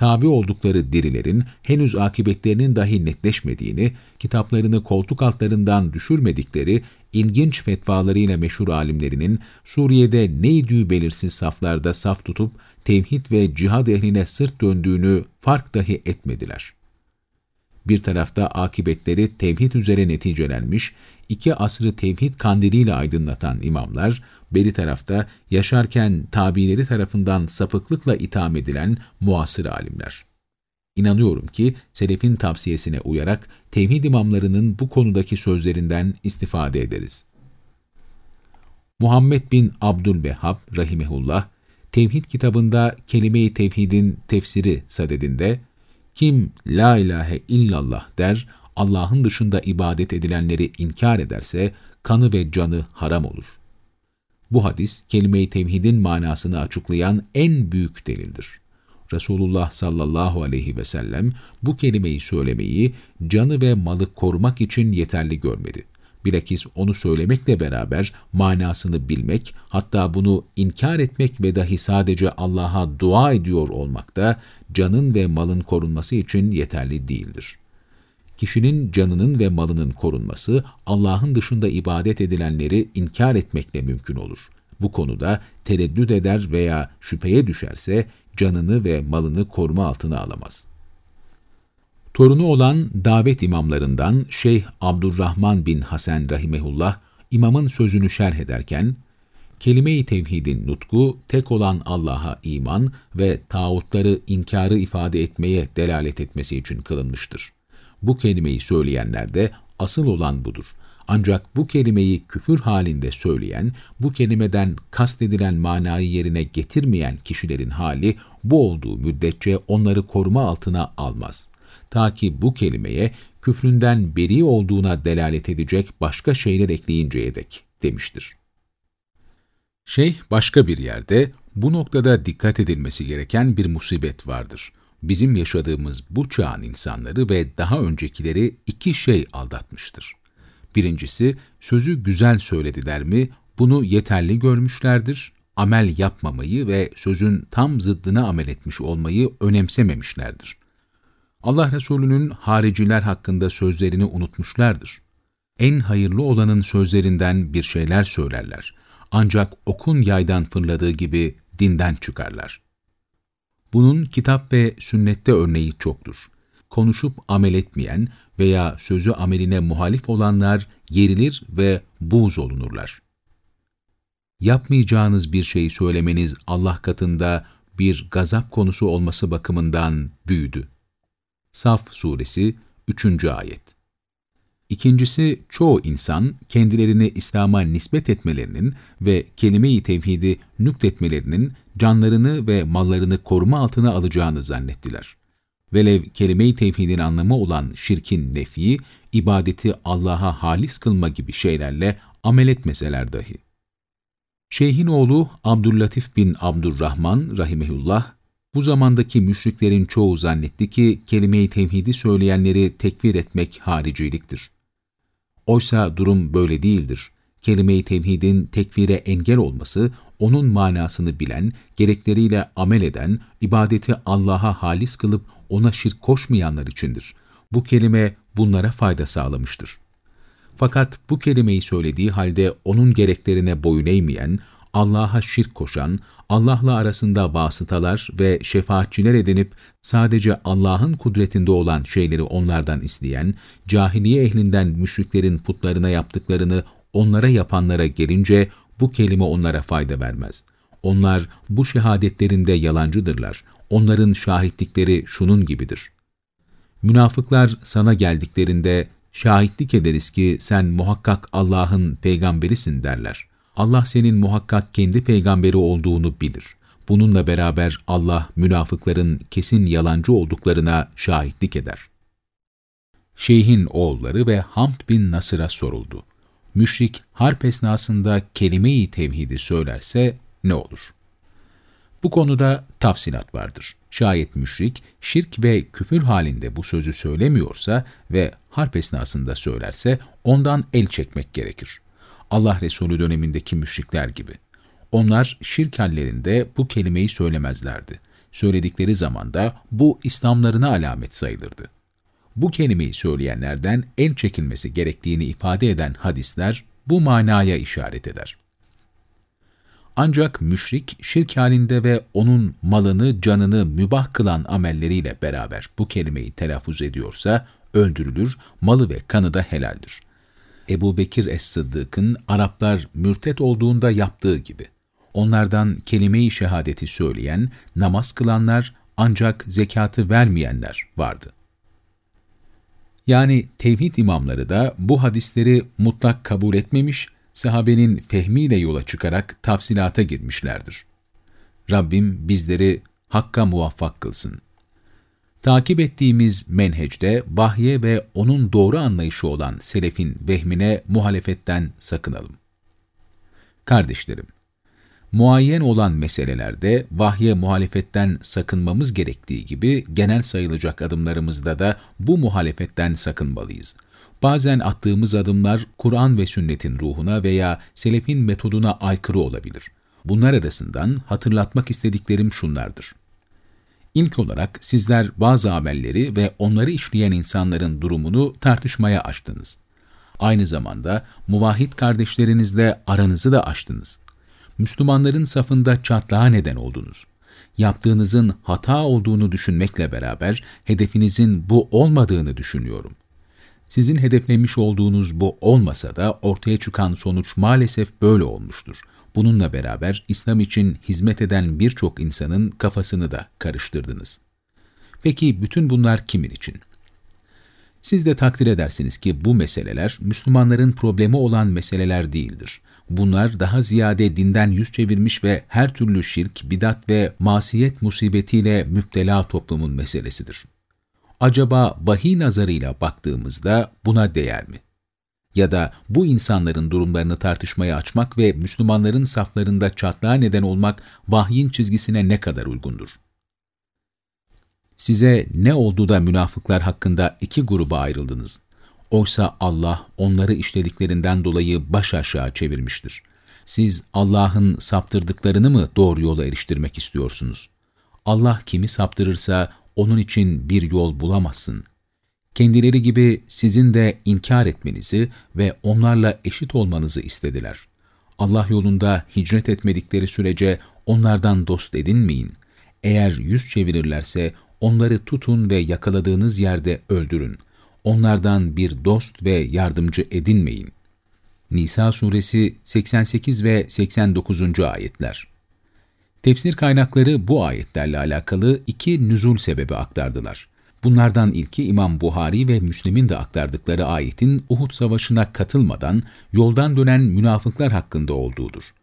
Tabi oldukları dirilerin henüz akıbetlerinin dahi netleşmediğini, kitaplarını koltuk altlarından düşürmedikleri ilginç fetvalarıyla meşhur alimlerinin Suriye'de neydi belirsiz saflarda saf tutup tevhid ve cihad ehline sırt döndüğünü fark dahi etmediler. Bir tarafta akibetleri tevhid üzere neticelenmiş, iki asrı tevhid kandiliyle aydınlatan imamlar, beri tarafta yaşarken tabileri tarafından sapıklıkla itham edilen muasır alimler. İnanıyorum ki Selef'in tavsiyesine uyarak tevhid imamlarının bu konudaki sözlerinden istifade ederiz. Muhammed bin Abdülvehhab rahimehullah, Tevhid kitabında kelime-i tevhidin tefsiri sadedinde, kim la ilahe illallah der, Allah'ın dışında ibadet edilenleri inkar ederse kanı ve canı haram olur. Bu hadis kelime-i tevhidin manasını açıklayan en büyük delildir. Resulullah sallallahu aleyhi ve sellem bu kelimeyi söylemeyi canı ve malı korumak için yeterli görmedi. Bilakis onu söylemekle beraber manasını bilmek, hatta bunu inkar etmek ve dahi sadece Allah'a dua ediyor olmak da canın ve malın korunması için yeterli değildir kişinin canının ve malının korunması, Allah'ın dışında ibadet edilenleri inkar etmekle mümkün olur. Bu konuda tereddüt eder veya şüpheye düşerse, canını ve malını koruma altına alamaz. Torunu olan davet imamlarından Şeyh Abdurrahman bin Hasan Rahimehullah, imamın sözünü şerh ederken, kelime-i tevhidin nutku, tek olan Allah'a iman ve tağutları inkarı ifade etmeye delalet etmesi için kılınmıştır. Bu kelimeyi söyleyenlerde asıl olan budur. Ancak bu kelimeyi küfür halinde söyleyen, bu kelimeden kastedilen manayı yerine getirmeyen kişilerin hali bu olduğu müddetçe onları koruma altına almaz. Ta ki bu kelimeye küfründen beri olduğuna delalet edecek başka şeyler ekleyinceye dek demiştir. Şeyh başka bir yerde bu noktada dikkat edilmesi gereken bir musibet vardır bizim yaşadığımız bu çağın insanları ve daha öncekileri iki şey aldatmıştır. Birincisi, sözü güzel söylediler mi, bunu yeterli görmüşlerdir, amel yapmamayı ve sözün tam zıddına amel etmiş olmayı önemsememişlerdir. Allah Resulü'nün hariciler hakkında sözlerini unutmuşlardır. En hayırlı olanın sözlerinden bir şeyler söylerler. Ancak okun yaydan fırladığı gibi dinden çıkarlar. Bunun kitap ve sünnette örneği çoktur. Konuşup amel etmeyen veya sözü ameline muhalif olanlar yerilir ve buğz olunurlar. Yapmayacağınız bir şeyi söylemeniz Allah katında bir gazap konusu olması bakımından büyüdü. Saf Suresi 3. Ayet İkincisi, çoğu insan kendilerini İslam'a nispet etmelerinin ve kelime-i tevhidi nükletmelerinin canlarını ve mallarını koruma altına alacağını zannettiler. Velev kelime-i tevhidin anlamı olan şirkin nefi, ibadeti Allah'a halis kılma gibi şeylerle amel etmeseler dahi. Şeyhin oğlu Abdüllatif bin Abdurrahman rahimehullah, bu zamandaki müşriklerin çoğu zannetti ki kelime-i tevhidi söyleyenleri tekfir etmek hariciliktir. Oysa durum böyle değildir. Kelime-i tevhidin tekfire engel olması, onun manasını bilen, gerekleriyle amel eden, ibadeti Allah'a halis kılıp ona şirk koşmayanlar içindir. Bu kelime bunlara fayda sağlamıştır. Fakat bu kelimeyi söylediği halde onun gereklerine boyun eğmeyen, Allah'a şirk koşan, Allah'la arasında vasıtalar ve şefaatçiler edinip sadece Allah'ın kudretinde olan şeyleri onlardan isteyen, cahiliye ehlinden müşriklerin putlarına yaptıklarını onlara yapanlara gelince bu kelime onlara fayda vermez. Onlar bu şehadetlerinde yalancıdırlar. Onların şahitlikleri şunun gibidir. Münafıklar sana geldiklerinde şahitlik ederiz ki sen muhakkak Allah'ın peygamberisin derler. Allah senin muhakkak kendi peygamberi olduğunu bilir. Bununla beraber Allah münafıkların kesin yalancı olduklarına şahitlik eder. Şeyhin oğulları ve Hamd bin Nasır'a soruldu. Müşrik harp esnasında kelime-i tevhidi söylerse ne olur? Bu konuda tafsilat vardır. Şayet müşrik, şirk ve küfür halinde bu sözü söylemiyorsa ve harp esnasında söylerse ondan el çekmek gerekir. Allah Resulü dönemindeki müşrikler gibi. Onlar şirk hallerinde bu kelimeyi söylemezlerdi. Söyledikleri zaman da bu İslamlarına alamet sayılırdı. Bu kelimeyi söyleyenlerden el çekilmesi gerektiğini ifade eden hadisler bu manaya işaret eder. Ancak müşrik şirk halinde ve onun malını, canını mübah kılan amelleriyle beraber bu kelimeyi telaffuz ediyorsa öldürülür, malı ve kanı da helaldir. Ebu Bekir Es-Sıddık'ın Araplar mürtet olduğunda yaptığı gibi. Onlardan kelime-i şehadeti söyleyen, namaz kılanlar ancak zekatı vermeyenler vardı. Yani tevhid imamları da bu hadisleri mutlak kabul etmemiş, sahabenin fehmiyle yola çıkarak tafsilata girmişlerdir. Rabbim bizleri hakka muvaffak kılsın. Takip ettiğimiz menhecde vahye ve onun doğru anlayışı olan selefin vehmine muhalefetten sakınalım. Kardeşlerim, muayyen olan meselelerde vahye muhalefetten sakınmamız gerektiği gibi genel sayılacak adımlarımızda da bu muhalefetten sakınmalıyız. Bazen attığımız adımlar Kur'an ve sünnetin ruhuna veya selefin metoduna aykırı olabilir. Bunlar arasından hatırlatmak istediklerim şunlardır. İlk olarak sizler bazı amelleri ve onları işleyen insanların durumunu tartışmaya açtınız. Aynı zamanda muvahhid kardeşlerinizle aranızı da açtınız. Müslümanların safında çatlağa neden oldunuz. Yaptığınızın hata olduğunu düşünmekle beraber hedefinizin bu olmadığını düşünüyorum. Sizin hedeflemiş olduğunuz bu olmasa da ortaya çıkan sonuç maalesef böyle olmuştur. Bununla beraber İslam için hizmet eden birçok insanın kafasını da karıştırdınız. Peki bütün bunlar kimin için? Siz de takdir edersiniz ki bu meseleler Müslümanların problemi olan meseleler değildir. Bunlar daha ziyade dinden yüz çevirmiş ve her türlü şirk, bidat ve masiyet musibetiyle müptela toplumun meselesidir. Acaba vahiy nazarıyla baktığımızda buna değer mi? Ya da bu insanların durumlarını tartışmaya açmak ve Müslümanların saflarında çatlağa neden olmak vahyin çizgisine ne kadar uygundur? Size ne oldu da münafıklar hakkında iki gruba ayrıldınız? Oysa Allah onları işlediklerinden dolayı baş aşağı çevirmiştir. Siz Allah'ın saptırdıklarını mı doğru yola eriştirmek istiyorsunuz? Allah kimi saptırırsa onun için bir yol bulamazsın kendileri gibi sizin de inkar etmenizi ve onlarla eşit olmanızı istediler. Allah yolunda hicret etmedikleri sürece onlardan dost edinmeyin. Eğer yüz çevirirlerse onları tutun ve yakaladığınız yerde öldürün. Onlardan bir dost ve yardımcı edinmeyin. Nisa suresi 88 ve 89. ayetler Tefsir kaynakları bu ayetlerle alakalı iki nüzul sebebi aktardılar. Bunlardan ilki İmam Buhari ve Müslim'in de aktardıkları ayetin Uhud Savaşı'na katılmadan yoldan dönen münafıklar hakkında olduğudur.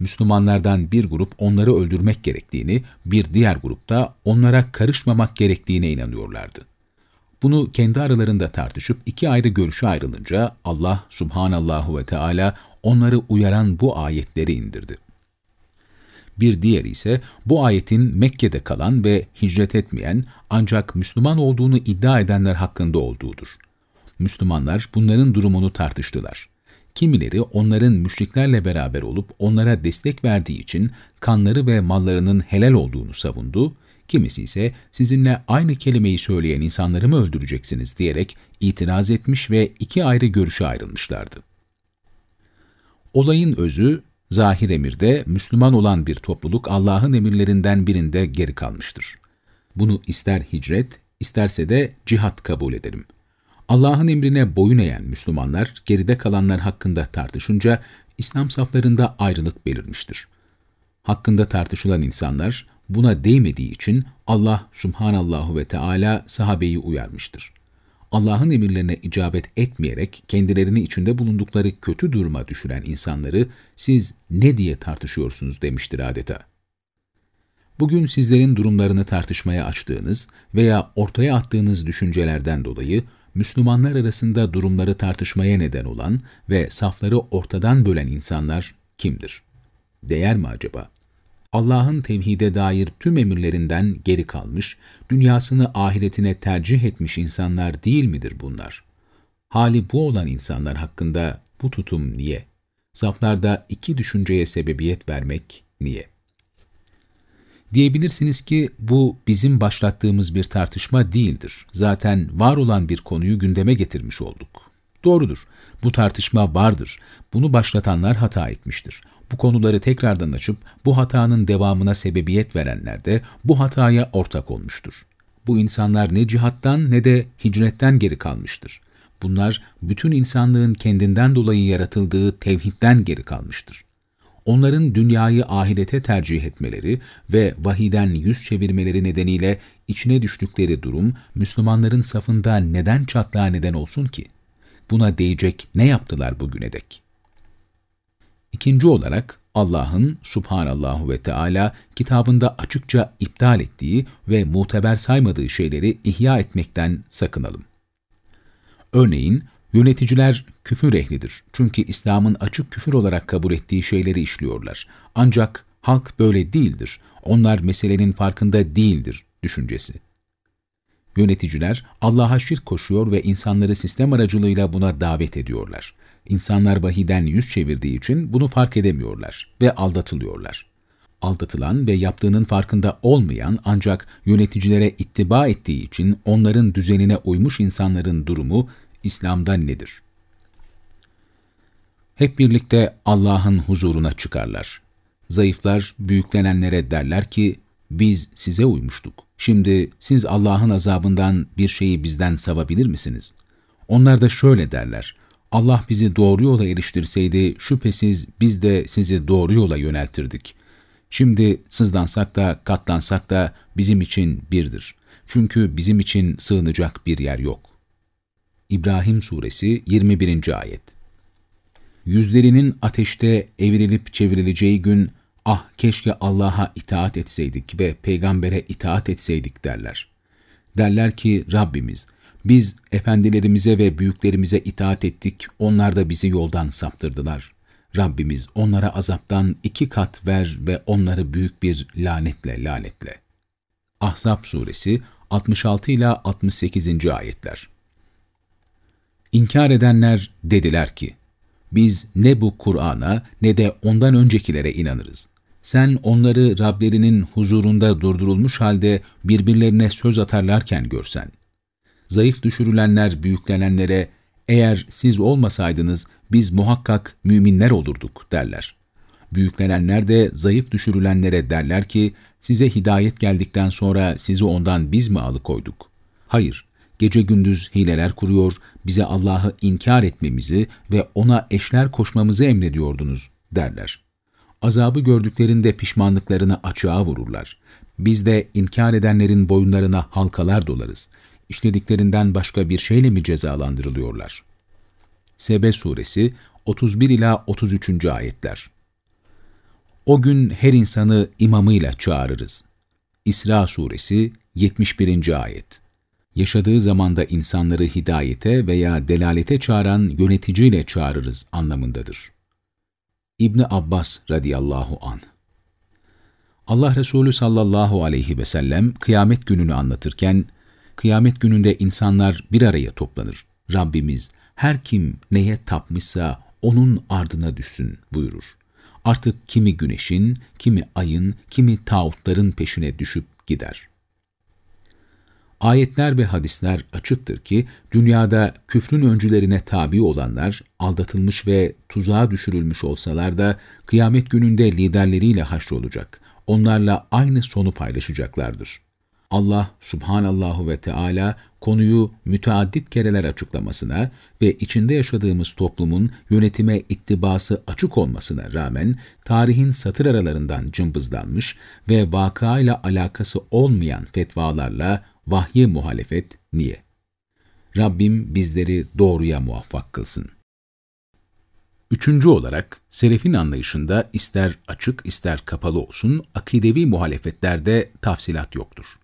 Müslümanlardan bir grup onları öldürmek gerektiğini, bir diğer grupta onlara karışmamak gerektiğine inanıyorlardı. Bunu kendi aralarında tartışıp iki ayrı görüşe ayrılınca Allah subhanallahu ve Teala onları uyaran bu ayetleri indirdi. Bir diğeri ise bu ayetin Mekke'de kalan ve hicret etmeyen ancak Müslüman olduğunu iddia edenler hakkında olduğudur. Müslümanlar bunların durumunu tartıştılar. Kimileri onların müşriklerle beraber olup onlara destek verdiği için kanları ve mallarının helal olduğunu savundu, kimisi ise sizinle aynı kelimeyi söyleyen insanları mı öldüreceksiniz diyerek itiraz etmiş ve iki ayrı görüşe ayrılmışlardı. Olayın özü, zahir emirde Müslüman olan bir topluluk Allah'ın emirlerinden birinde geri kalmıştır. Bunu ister hicret, isterse de cihat kabul ederim. Allah'ın emrine boyun eğen Müslümanlar geride kalanlar hakkında tartışınca İslam saflarında ayrılık belirmiştir. Hakkında tartışılan insanlar buna değmediği için Allah subhanallahu ve Teala sahabeyi uyarmıştır. Allah'ın emirlerine icabet etmeyerek kendilerini içinde bulundukları kötü duruma düşüren insanları siz ne diye tartışıyorsunuz demiştir adeta. Bugün sizlerin durumlarını tartışmaya açtığınız veya ortaya attığınız düşüncelerden dolayı Müslümanlar arasında durumları tartışmaya neden olan ve safları ortadan bölen insanlar kimdir? Değer mi acaba? Allah'ın tevhide dair tüm emirlerinden geri kalmış, dünyasını ahiretine tercih etmiş insanlar değil midir bunlar? Hali bu olan insanlar hakkında bu tutum niye? Saflarda iki düşünceye sebebiyet vermek niye? Diyebilirsiniz ki bu bizim başlattığımız bir tartışma değildir. Zaten var olan bir konuyu gündeme getirmiş olduk. Doğrudur. Bu tartışma vardır. Bunu başlatanlar hata etmiştir. Bu konuları tekrardan açıp bu hatanın devamına sebebiyet verenler de bu hataya ortak olmuştur. Bu insanlar ne cihattan ne de hicretten geri kalmıştır. Bunlar bütün insanlığın kendinden dolayı yaratıldığı tevhidden geri kalmıştır onların dünyayı ahirete tercih etmeleri ve vahiden yüz çevirmeleri nedeniyle içine düştükleri durum, Müslümanların safında neden çatlağa neden olsun ki? Buna değecek ne yaptılar bugüne dek? İkinci olarak Allah'ın subhanallahu ve Teala kitabında açıkça iptal ettiği ve muteber saymadığı şeyleri ihya etmekten sakınalım. Örneğin Yöneticiler küfür ehlidir. Çünkü İslam'ın açık küfür olarak kabul ettiği şeyleri işliyorlar. Ancak halk böyle değildir. Onlar meselenin farkında değildir düşüncesi. Yöneticiler Allah'a şirk koşuyor ve insanları sistem aracılığıyla buna davet ediyorlar. İnsanlar vahiden yüz çevirdiği için bunu fark edemiyorlar ve aldatılıyorlar. Aldatılan ve yaptığının farkında olmayan ancak yöneticilere ittiba ettiği için onların düzenine uymuş insanların durumu İslam'da nedir? Hep birlikte Allah'ın huzuruna çıkarlar. Zayıflar büyüklenenlere derler ki, biz size uymuştuk. Şimdi siz Allah'ın azabından bir şeyi bizden savabilir misiniz? Onlar da şöyle derler, Allah bizi doğru yola eriştirseydi şüphesiz biz de sizi doğru yola yöneltirdik. Şimdi sızlansak da katlansak da bizim için birdir. Çünkü bizim için sığınacak bir yer yok. İbrahim Suresi 21. Ayet Yüzlerinin ateşte evrilip çevrileceği gün, ah keşke Allah'a itaat etseydik ve peygambere itaat etseydik derler. Derler ki Rabbimiz, biz efendilerimize ve büyüklerimize itaat ettik, onlar da bizi yoldan saptırdılar. Rabbimiz onlara azaptan iki kat ver ve onları büyük bir lanetle lanetle. Ahzab Suresi 66 ila 68. ayetler. İnkar edenler dediler ki, biz ne bu Kur'an'a ne de ondan öncekilere inanırız. Sen onları Rablerinin huzurunda durdurulmuş halde birbirlerine söz atarlarken görsen. Zayıf düşürülenler büyüklenenlere, eğer siz olmasaydınız biz muhakkak müminler olurduk derler. Büyüklenenler de zayıf düşürülenlere derler ki, size hidayet geldikten sonra sizi ondan biz mi alıkoyduk? Hayır, gece gündüz hileler kuruyor, bize Allah'ı inkar etmemizi ve ona eşler koşmamızı emrediyordunuz derler. Azabı gördüklerinde pişmanlıklarını açığa vururlar. Biz de inkar edenlerin boyunlarına halkalar dolarız. İşlediklerinden başka bir şeyle mi cezalandırılıyorlar? Sebe Suresi 31 ila 33. ayetler. O gün her insanı imamıyla çağırırız. İsra Suresi 71. ayet yaşadığı zamanda insanları hidayete veya delalete çağıran yöneticiyle çağırırız anlamındadır. İbni Abbas radıyallahu an. Allah Resulü sallallahu aleyhi ve sellem kıyamet gününü anlatırken, kıyamet gününde insanlar bir araya toplanır. Rabbimiz her kim neye tapmışsa onun ardına düşsün buyurur. Artık kimi güneşin, kimi ayın, kimi tağutların peşine düşüp gider. Ayetler ve hadisler açıktır ki dünyada küfrün öncülerine tabi olanlar aldatılmış ve tuzağa düşürülmüş olsalar da kıyamet gününde liderleriyle haşrolacak. Onlarla aynı sonu paylaşacaklardır. Allah subhanallahu ve Teala konuyu müteaddit kereler açıklamasına ve içinde yaşadığımız toplumun yönetime ittibası açık olmasına rağmen tarihin satır aralarından cımbızlanmış ve vakayla alakası olmayan fetvalarla vahye muhalefet niye? Rabbim bizleri doğruya muvaffak kılsın. Üçüncü olarak, selefin anlayışında ister açık ister kapalı olsun, akidevi muhalefetlerde tafsilat yoktur.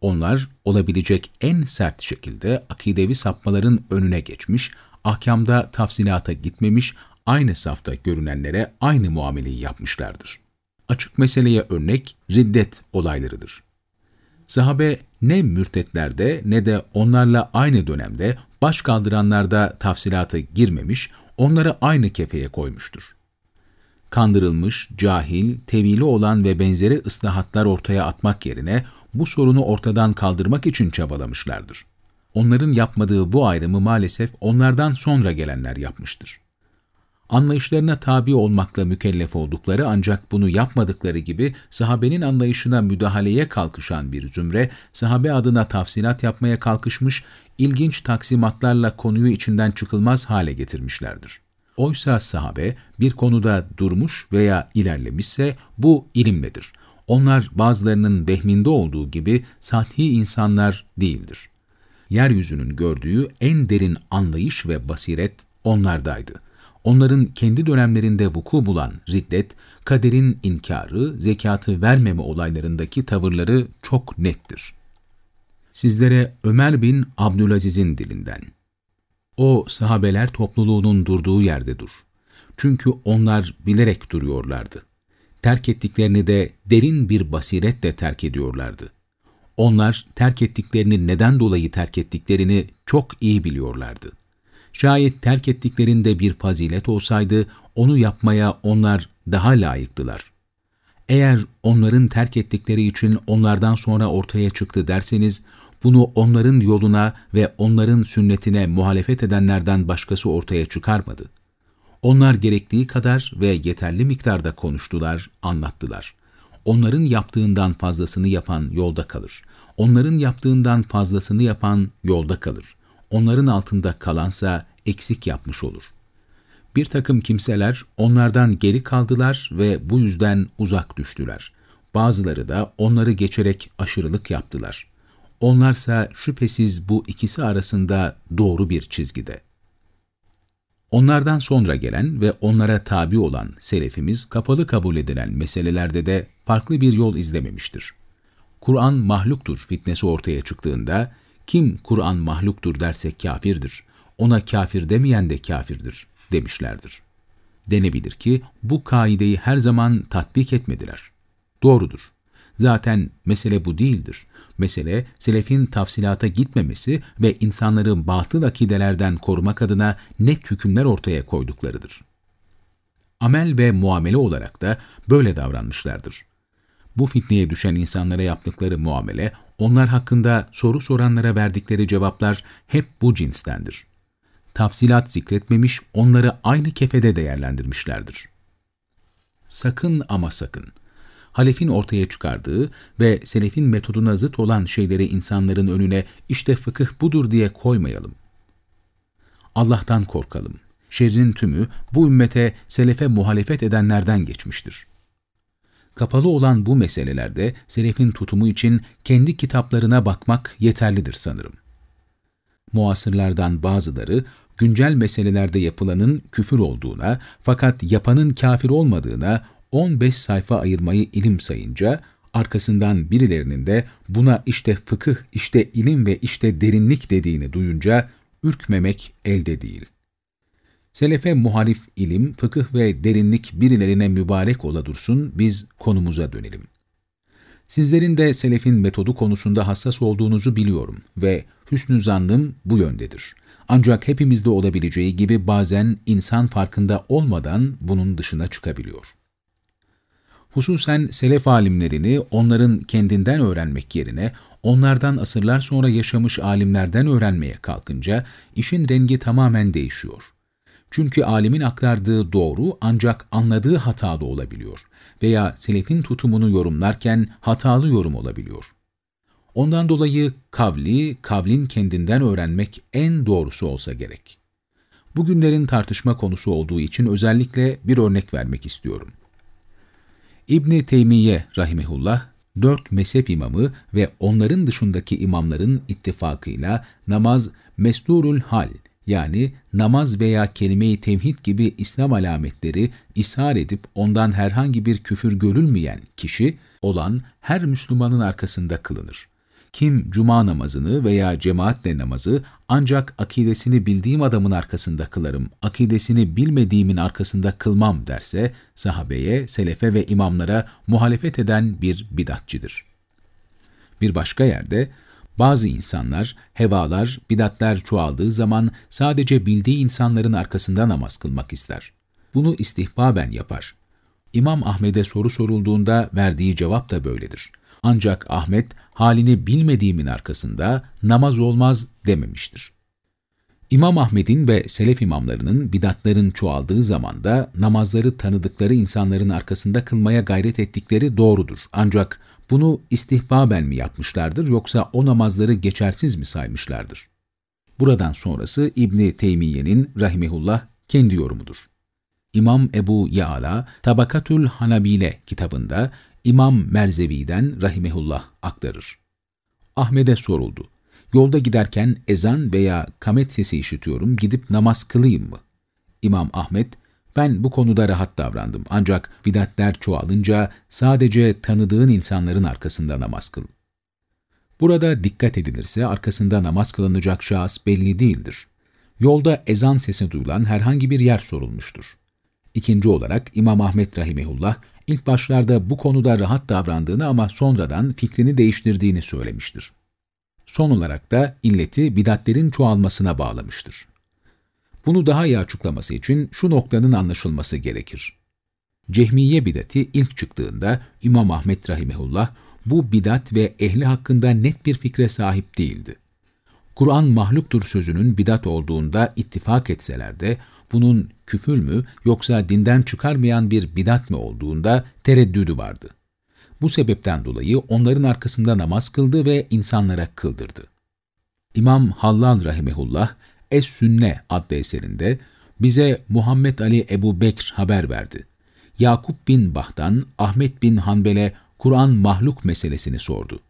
Onlar olabilecek en sert şekilde akidevi sapmaların önüne geçmiş, ahkamda tafsilata gitmemiş, aynı safta görünenlere aynı muameleyi yapmışlardır. Açık meseleye örnek riddet olaylarıdır. Sahabe ne mürtetlerde ne de onlarla aynı dönemde baş kaldıranlarda tafsilata girmemiş, onları aynı kefeye koymuştur. Kandırılmış, cahil, tevili olan ve benzeri ıslahatlar ortaya atmak yerine bu sorunu ortadan kaldırmak için çabalamışlardır. Onların yapmadığı bu ayrımı maalesef onlardan sonra gelenler yapmıştır. Anlayışlarına tabi olmakla mükellef oldukları ancak bunu yapmadıkları gibi sahabenin anlayışına müdahaleye kalkışan bir zümre, sahabe adına tafsilat yapmaya kalkışmış, ilginç taksimatlarla konuyu içinden çıkılmaz hale getirmişlerdir. Oysa sahabe bir konuda durmuş veya ilerlemişse bu ilimledir. Onlar bazılarının vehminde olduğu gibi sathi insanlar değildir. Yeryüzünün gördüğü en derin anlayış ve basiret onlardaydı. Onların kendi dönemlerinde vuku bulan riddet, kaderin inkarı, zekatı vermeme olaylarındaki tavırları çok nettir. Sizlere Ömer bin Abdülaziz'in dilinden. O sahabeler topluluğunun durduğu yerde dur. Çünkü onlar bilerek duruyorlardı terk ettiklerini de derin bir basiretle terk ediyorlardı. Onlar terk ettiklerini neden dolayı terk ettiklerini çok iyi biliyorlardı. Şayet terk ettiklerinde bir fazilet olsaydı onu yapmaya onlar daha layıktılar. Eğer onların terk ettikleri için onlardan sonra ortaya çıktı derseniz, bunu onların yoluna ve onların sünnetine muhalefet edenlerden başkası ortaya çıkarmadı. Onlar gerektiği kadar ve yeterli miktarda konuştular, anlattılar. Onların yaptığından fazlasını yapan yolda kalır. Onların yaptığından fazlasını yapan yolda kalır. Onların altında kalansa eksik yapmış olur. Bir takım kimseler onlardan geri kaldılar ve bu yüzden uzak düştüler. Bazıları da onları geçerek aşırılık yaptılar. Onlarsa şüphesiz bu ikisi arasında doğru bir çizgide. Onlardan sonra gelen ve onlara tabi olan selefimiz kapalı kabul edilen meselelerde de farklı bir yol izlememiştir. Kur'an mahluktur fitnesi ortaya çıktığında kim Kur'an mahluktur derse kafirdir, ona kafir demeyen de kafirdir demişlerdir. Denebilir ki bu kaideyi her zaman tatbik etmediler. Doğrudur. Zaten mesele bu değildir. Mesele, selefin tafsilata gitmemesi ve insanları batıl akidelerden korumak adına net hükümler ortaya koyduklarıdır. Amel ve muamele olarak da böyle davranmışlardır. Bu fitneye düşen insanlara yaptıkları muamele, onlar hakkında soru soranlara verdikleri cevaplar hep bu cinstendir. Tafsilat zikretmemiş, onları aynı kefede değerlendirmişlerdir. Sakın ama sakın, halefin ortaya çıkardığı ve selefin metoduna zıt olan şeyleri insanların önüne işte fıkıh budur diye koymayalım. Allah'tan korkalım. Şerrin tümü bu ümmete selefe muhalefet edenlerden geçmiştir. Kapalı olan bu meselelerde selefin tutumu için kendi kitaplarına bakmak yeterlidir sanırım. Muasırlardan bazıları güncel meselelerde yapılanın küfür olduğuna fakat yapanın kafir olmadığına 15 sayfa ayırmayı ilim sayınca, arkasından birilerinin de buna işte fıkıh, işte ilim ve işte derinlik dediğini duyunca ürkmemek elde değil. Selefe muhalif ilim, fıkıh ve derinlik birilerine mübarek ola dursun, biz konumuza dönelim. Sizlerin de selefin metodu konusunda hassas olduğunuzu biliyorum ve hüsnü zannım bu yöndedir. Ancak hepimizde olabileceği gibi bazen insan farkında olmadan bunun dışına çıkabiliyor. Hususen selef alimlerini onların kendinden öğrenmek yerine onlardan asırlar sonra yaşamış alimlerden öğrenmeye kalkınca işin rengi tamamen değişiyor. Çünkü alimin aktardığı doğru ancak anladığı hatalı olabiliyor veya selefin tutumunu yorumlarken hatalı yorum olabiliyor. Ondan dolayı kavli, kavlin kendinden öğrenmek en doğrusu olsa gerek. Bugünlerin tartışma konusu olduğu için özellikle bir örnek vermek istiyorum. İbni Teymiye rahimehullah, dört mezhep imamı ve onların dışındaki imamların ittifakıyla namaz mesturul hal yani namaz veya kelime-i tevhid gibi İslam alametleri ishar edip ondan herhangi bir küfür görülmeyen kişi olan her Müslümanın arkasında kılınır. Kim cuma namazını veya cemaatle namazı ancak akidesini bildiğim adamın arkasında kılarım, akidesini bilmediğimin arkasında kılmam derse sahabeye, selefe ve imamlara muhalefet eden bir bidatçidir. Bir başka yerde bazı insanlar, hevalar, bidatler çoğaldığı zaman sadece bildiği insanların arkasında namaz kılmak ister. Bunu istihbaben yapar. İmam Ahmet'e soru sorulduğunda verdiği cevap da böyledir. Ancak Ahmet halini bilmediğimin arkasında namaz olmaz dememiştir. İmam Ahmet'in ve Selef imamlarının bidatların çoğaldığı zamanda namazları tanıdıkları insanların arkasında kılmaya gayret ettikleri doğrudur. Ancak bunu istihbaben mi yapmışlardır yoksa o namazları geçersiz mi saymışlardır? Buradan sonrası İbni Teymiye'nin rahimehullah kendi yorumudur. İmam Ebu Ya'la Tabakatül Hanabile kitabında İmam Merzevi'den rahimehullah aktarır. Ahmet'e soruldu. Yolda giderken ezan veya kamet sesi işitiyorum, gidip namaz kılayım mı? İmam Ahmet, ben bu konuda rahat davrandım ancak bidatler çoğalınca sadece tanıdığın insanların arkasında namaz kıl. Burada dikkat edilirse arkasında namaz kılınacak şahıs belli değildir. Yolda ezan sesi duyulan herhangi bir yer sorulmuştur. İkinci olarak İmam Ahmet Rahimehullah ilk başlarda bu konuda rahat davrandığını ama sonradan fikrini değiştirdiğini söylemiştir. Son olarak da illeti bidatlerin çoğalmasına bağlamıştır. Bunu daha iyi açıklaması için şu noktanın anlaşılması gerekir. Cehmiye bidati ilk çıktığında İmam Ahmet Rahimehullah bu bidat ve ehli hakkında net bir fikre sahip değildi. Kur'an mahluktur sözünün bidat olduğunda ittifak etseler de bunun küfür mü yoksa dinden çıkarmayan bir bidat mı olduğunda tereddüdü vardı. Bu sebepten dolayı onların arkasında namaz kıldı ve insanlara kıldırdı. İmam Hallal Rahimehullah, Es-Sünne adlı eserinde bize Muhammed Ali Ebu Bekr haber verdi. Yakup bin Bah'tan Ahmet bin Hanbel'e Kur'an mahluk meselesini sordu.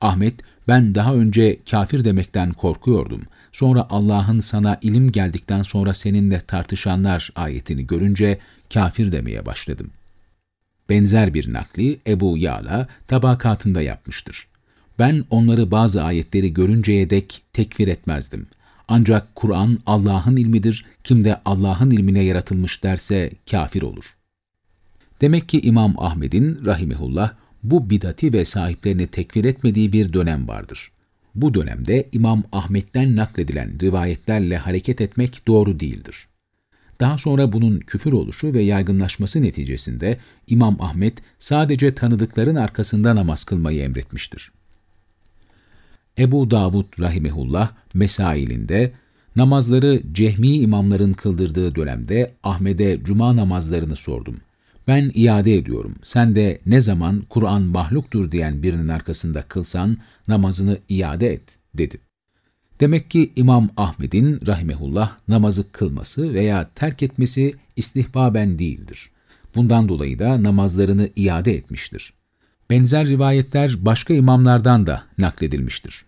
Ahmet, ben daha önce kafir demekten korkuyordum. Sonra Allah'ın sana ilim geldikten sonra seninle tartışanlar ayetini görünce kafir demeye başladım. Benzer bir nakli Ebu Ya'la tabakatında yapmıştır. Ben onları bazı ayetleri görünceye dek tekfir etmezdim. Ancak Kur'an Allah'ın ilmidir, kim de Allah'ın ilmine yaratılmış derse kafir olur. Demek ki İmam Ahmet'in rahimehullah bu bidati ve sahiplerini tekfir etmediği bir dönem vardır. Bu dönemde İmam Ahmet'ten nakledilen rivayetlerle hareket etmek doğru değildir. Daha sonra bunun küfür oluşu ve yaygınlaşması neticesinde İmam Ahmet sadece tanıdıkların arkasında namaz kılmayı emretmiştir. Ebu Davud rahimehullah mesailinde namazları cehmi imamların kıldırdığı dönemde Ahmet'e cuma namazlarını sordum. Ben iade ediyorum. Sen de ne zaman Kur'an mahluktur diyen birinin arkasında kılsan namazını iade et dedi. Demek ki İmam Ahmet'in rahimehullah namazı kılması veya terk etmesi istihbaben değildir. Bundan dolayı da namazlarını iade etmiştir. Benzer rivayetler başka imamlardan da nakledilmiştir.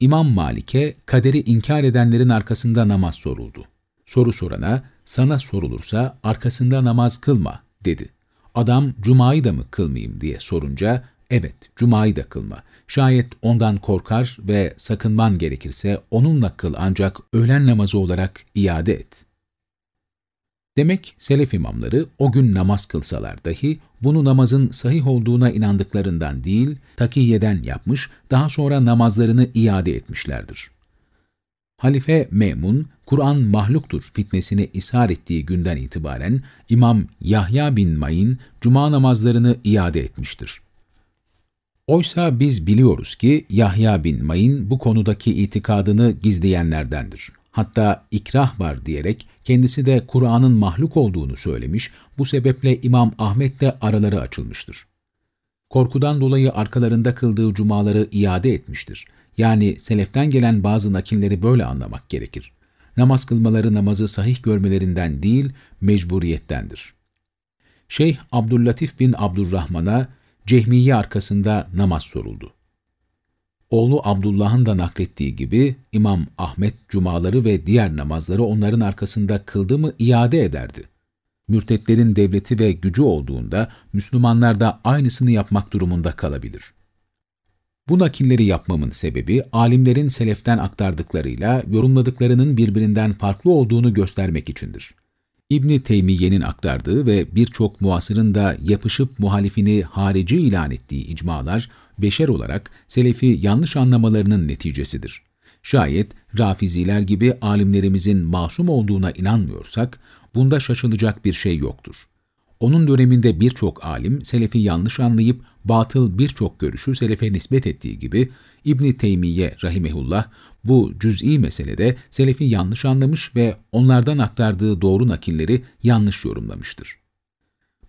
İmam Malik'e kaderi inkar edenlerin arkasında namaz soruldu. Soru sorana, sana sorulursa arkasında namaz kılma dedi. Adam, cumayı da mı kılmayayım diye sorunca, evet, cumayı da kılma. Şayet ondan korkar ve sakınman gerekirse onunla kıl ancak öğlen namazı olarak iade et. Demek selef imamları o gün namaz kılsalar dahi bunu namazın sahih olduğuna inandıklarından değil, takiyeden yapmış, daha sonra namazlarını iade etmişlerdir. Halife Memun, Kur'an mahluktur fitnesini ishar ettiği günden itibaren İmam Yahya bin Mayin cuma namazlarını iade etmiştir. Oysa biz biliyoruz ki Yahya bin Mayin bu konudaki itikadını gizleyenlerdendir. Hatta ikrah var diyerek kendisi de Kur'an'ın mahluk olduğunu söylemiş, bu sebeple İmam Ahmet de araları açılmıştır. Korkudan dolayı arkalarında kıldığı cumaları iade etmiştir. Yani seleften gelen bazı nakilleri böyle anlamak gerekir. Namaz kılmaları namazı sahih görmelerinden değil, mecburiyettendir. Şeyh Abdüllatif bin Abdurrahman'a Cehmiye arkasında namaz soruldu. Oğlu Abdullah'ın da naklettiği gibi İmam Ahmet cumaları ve diğer namazları onların arkasında kıldı mı iade ederdi. Mürtetlerin devleti ve gücü olduğunda Müslümanlar da aynısını yapmak durumunda kalabilir. Bu nakilleri yapmamın sebebi alimlerin seleften aktardıklarıyla yorumladıklarının birbirinden farklı olduğunu göstermek içindir. İbni Teymiye'nin aktardığı ve birçok muasırın da yapışıp muhalifini harici ilan ettiği icmalar, beşer olarak selefi yanlış anlamalarının neticesidir. Şayet Rafiziler gibi alimlerimizin masum olduğuna inanmıyorsak, bunda şaşılacak bir şey yoktur. Onun döneminde birçok alim selefi yanlış anlayıp batıl birçok görüşü selefe nispet ettiği gibi İbni Teymiye rahimehullah bu cüz'i meselede selefi yanlış anlamış ve onlardan aktardığı doğru nakilleri yanlış yorumlamıştır.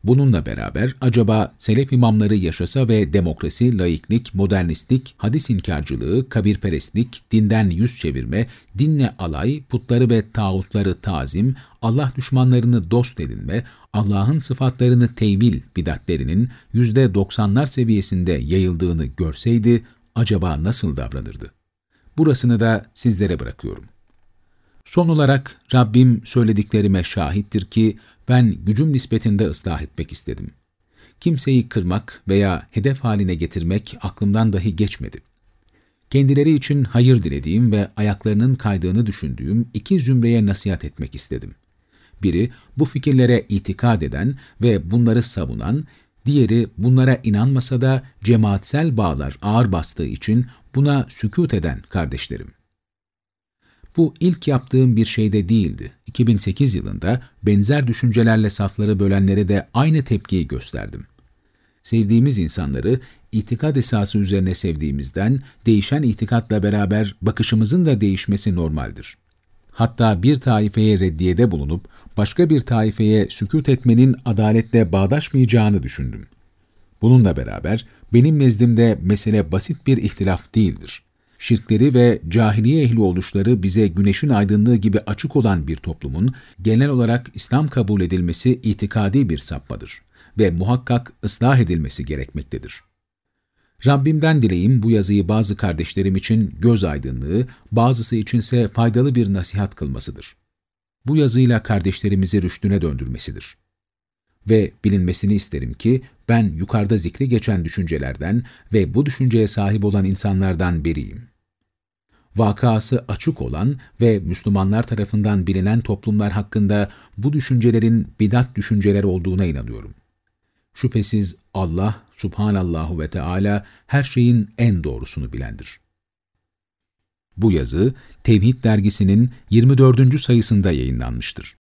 Bununla beraber acaba selef imamları yaşasa ve demokrasi, laiklik, modernistlik, hadis inkarcılığı, kabirperestlik, dinden yüz çevirme, dinle alay, putları ve tağutları tazim, Allah düşmanlarını dost edinme, Allah'ın sıfatlarını tevil bidatlerinin yüzde doksanlar seviyesinde yayıldığını görseydi, acaba nasıl davranırdı? Burasını da sizlere bırakıyorum. Son olarak Rabbim söylediklerime şahittir ki ben gücüm nispetinde ıslah etmek istedim. Kimseyi kırmak veya hedef haline getirmek aklımdan dahi geçmedi. Kendileri için hayır dilediğim ve ayaklarının kaydığını düşündüğüm iki zümreye nasihat etmek istedim. Biri bu fikirlere itikad eden ve bunları savunan, diğeri bunlara inanmasa da cemaatsel bağlar ağır bastığı için buna sükut eden kardeşlerim. Bu ilk yaptığım bir şey de değildi. 2008 yılında benzer düşüncelerle safları bölenlere de aynı tepkiyi gösterdim. Sevdiğimiz insanları itikad esası üzerine sevdiğimizden değişen itikatla beraber bakışımızın da değişmesi normaldir. Hatta bir taifeye reddiyede bulunup başka bir taifeye sükut etmenin adaletle bağdaşmayacağını düşündüm. Bununla beraber benim nezdimde mesele basit bir ihtilaf değildir. Şirkleri ve cahiliye ehli oluşları bize güneşin aydınlığı gibi açık olan bir toplumun genel olarak İslam kabul edilmesi itikadi bir sapmadır ve muhakkak ıslah edilmesi gerekmektedir. Rabbimden dileğim bu yazıyı bazı kardeşlerim için göz aydınlığı, bazısı içinse faydalı bir nasihat kılmasıdır. Bu yazıyla kardeşlerimizi rüştüne döndürmesidir. Ve bilinmesini isterim ki ben yukarıda zikri geçen düşüncelerden ve bu düşünceye sahip olan insanlardan biriyim. Vakası açık olan ve Müslümanlar tarafından bilinen toplumlar hakkında bu düşüncelerin bidat düşünceler olduğuna inanıyorum. Şüphesiz Allah subhanallahu ve Teala her şeyin en doğrusunu bilendir. Bu yazı Tevhid dergisinin 24. sayısında yayınlanmıştır.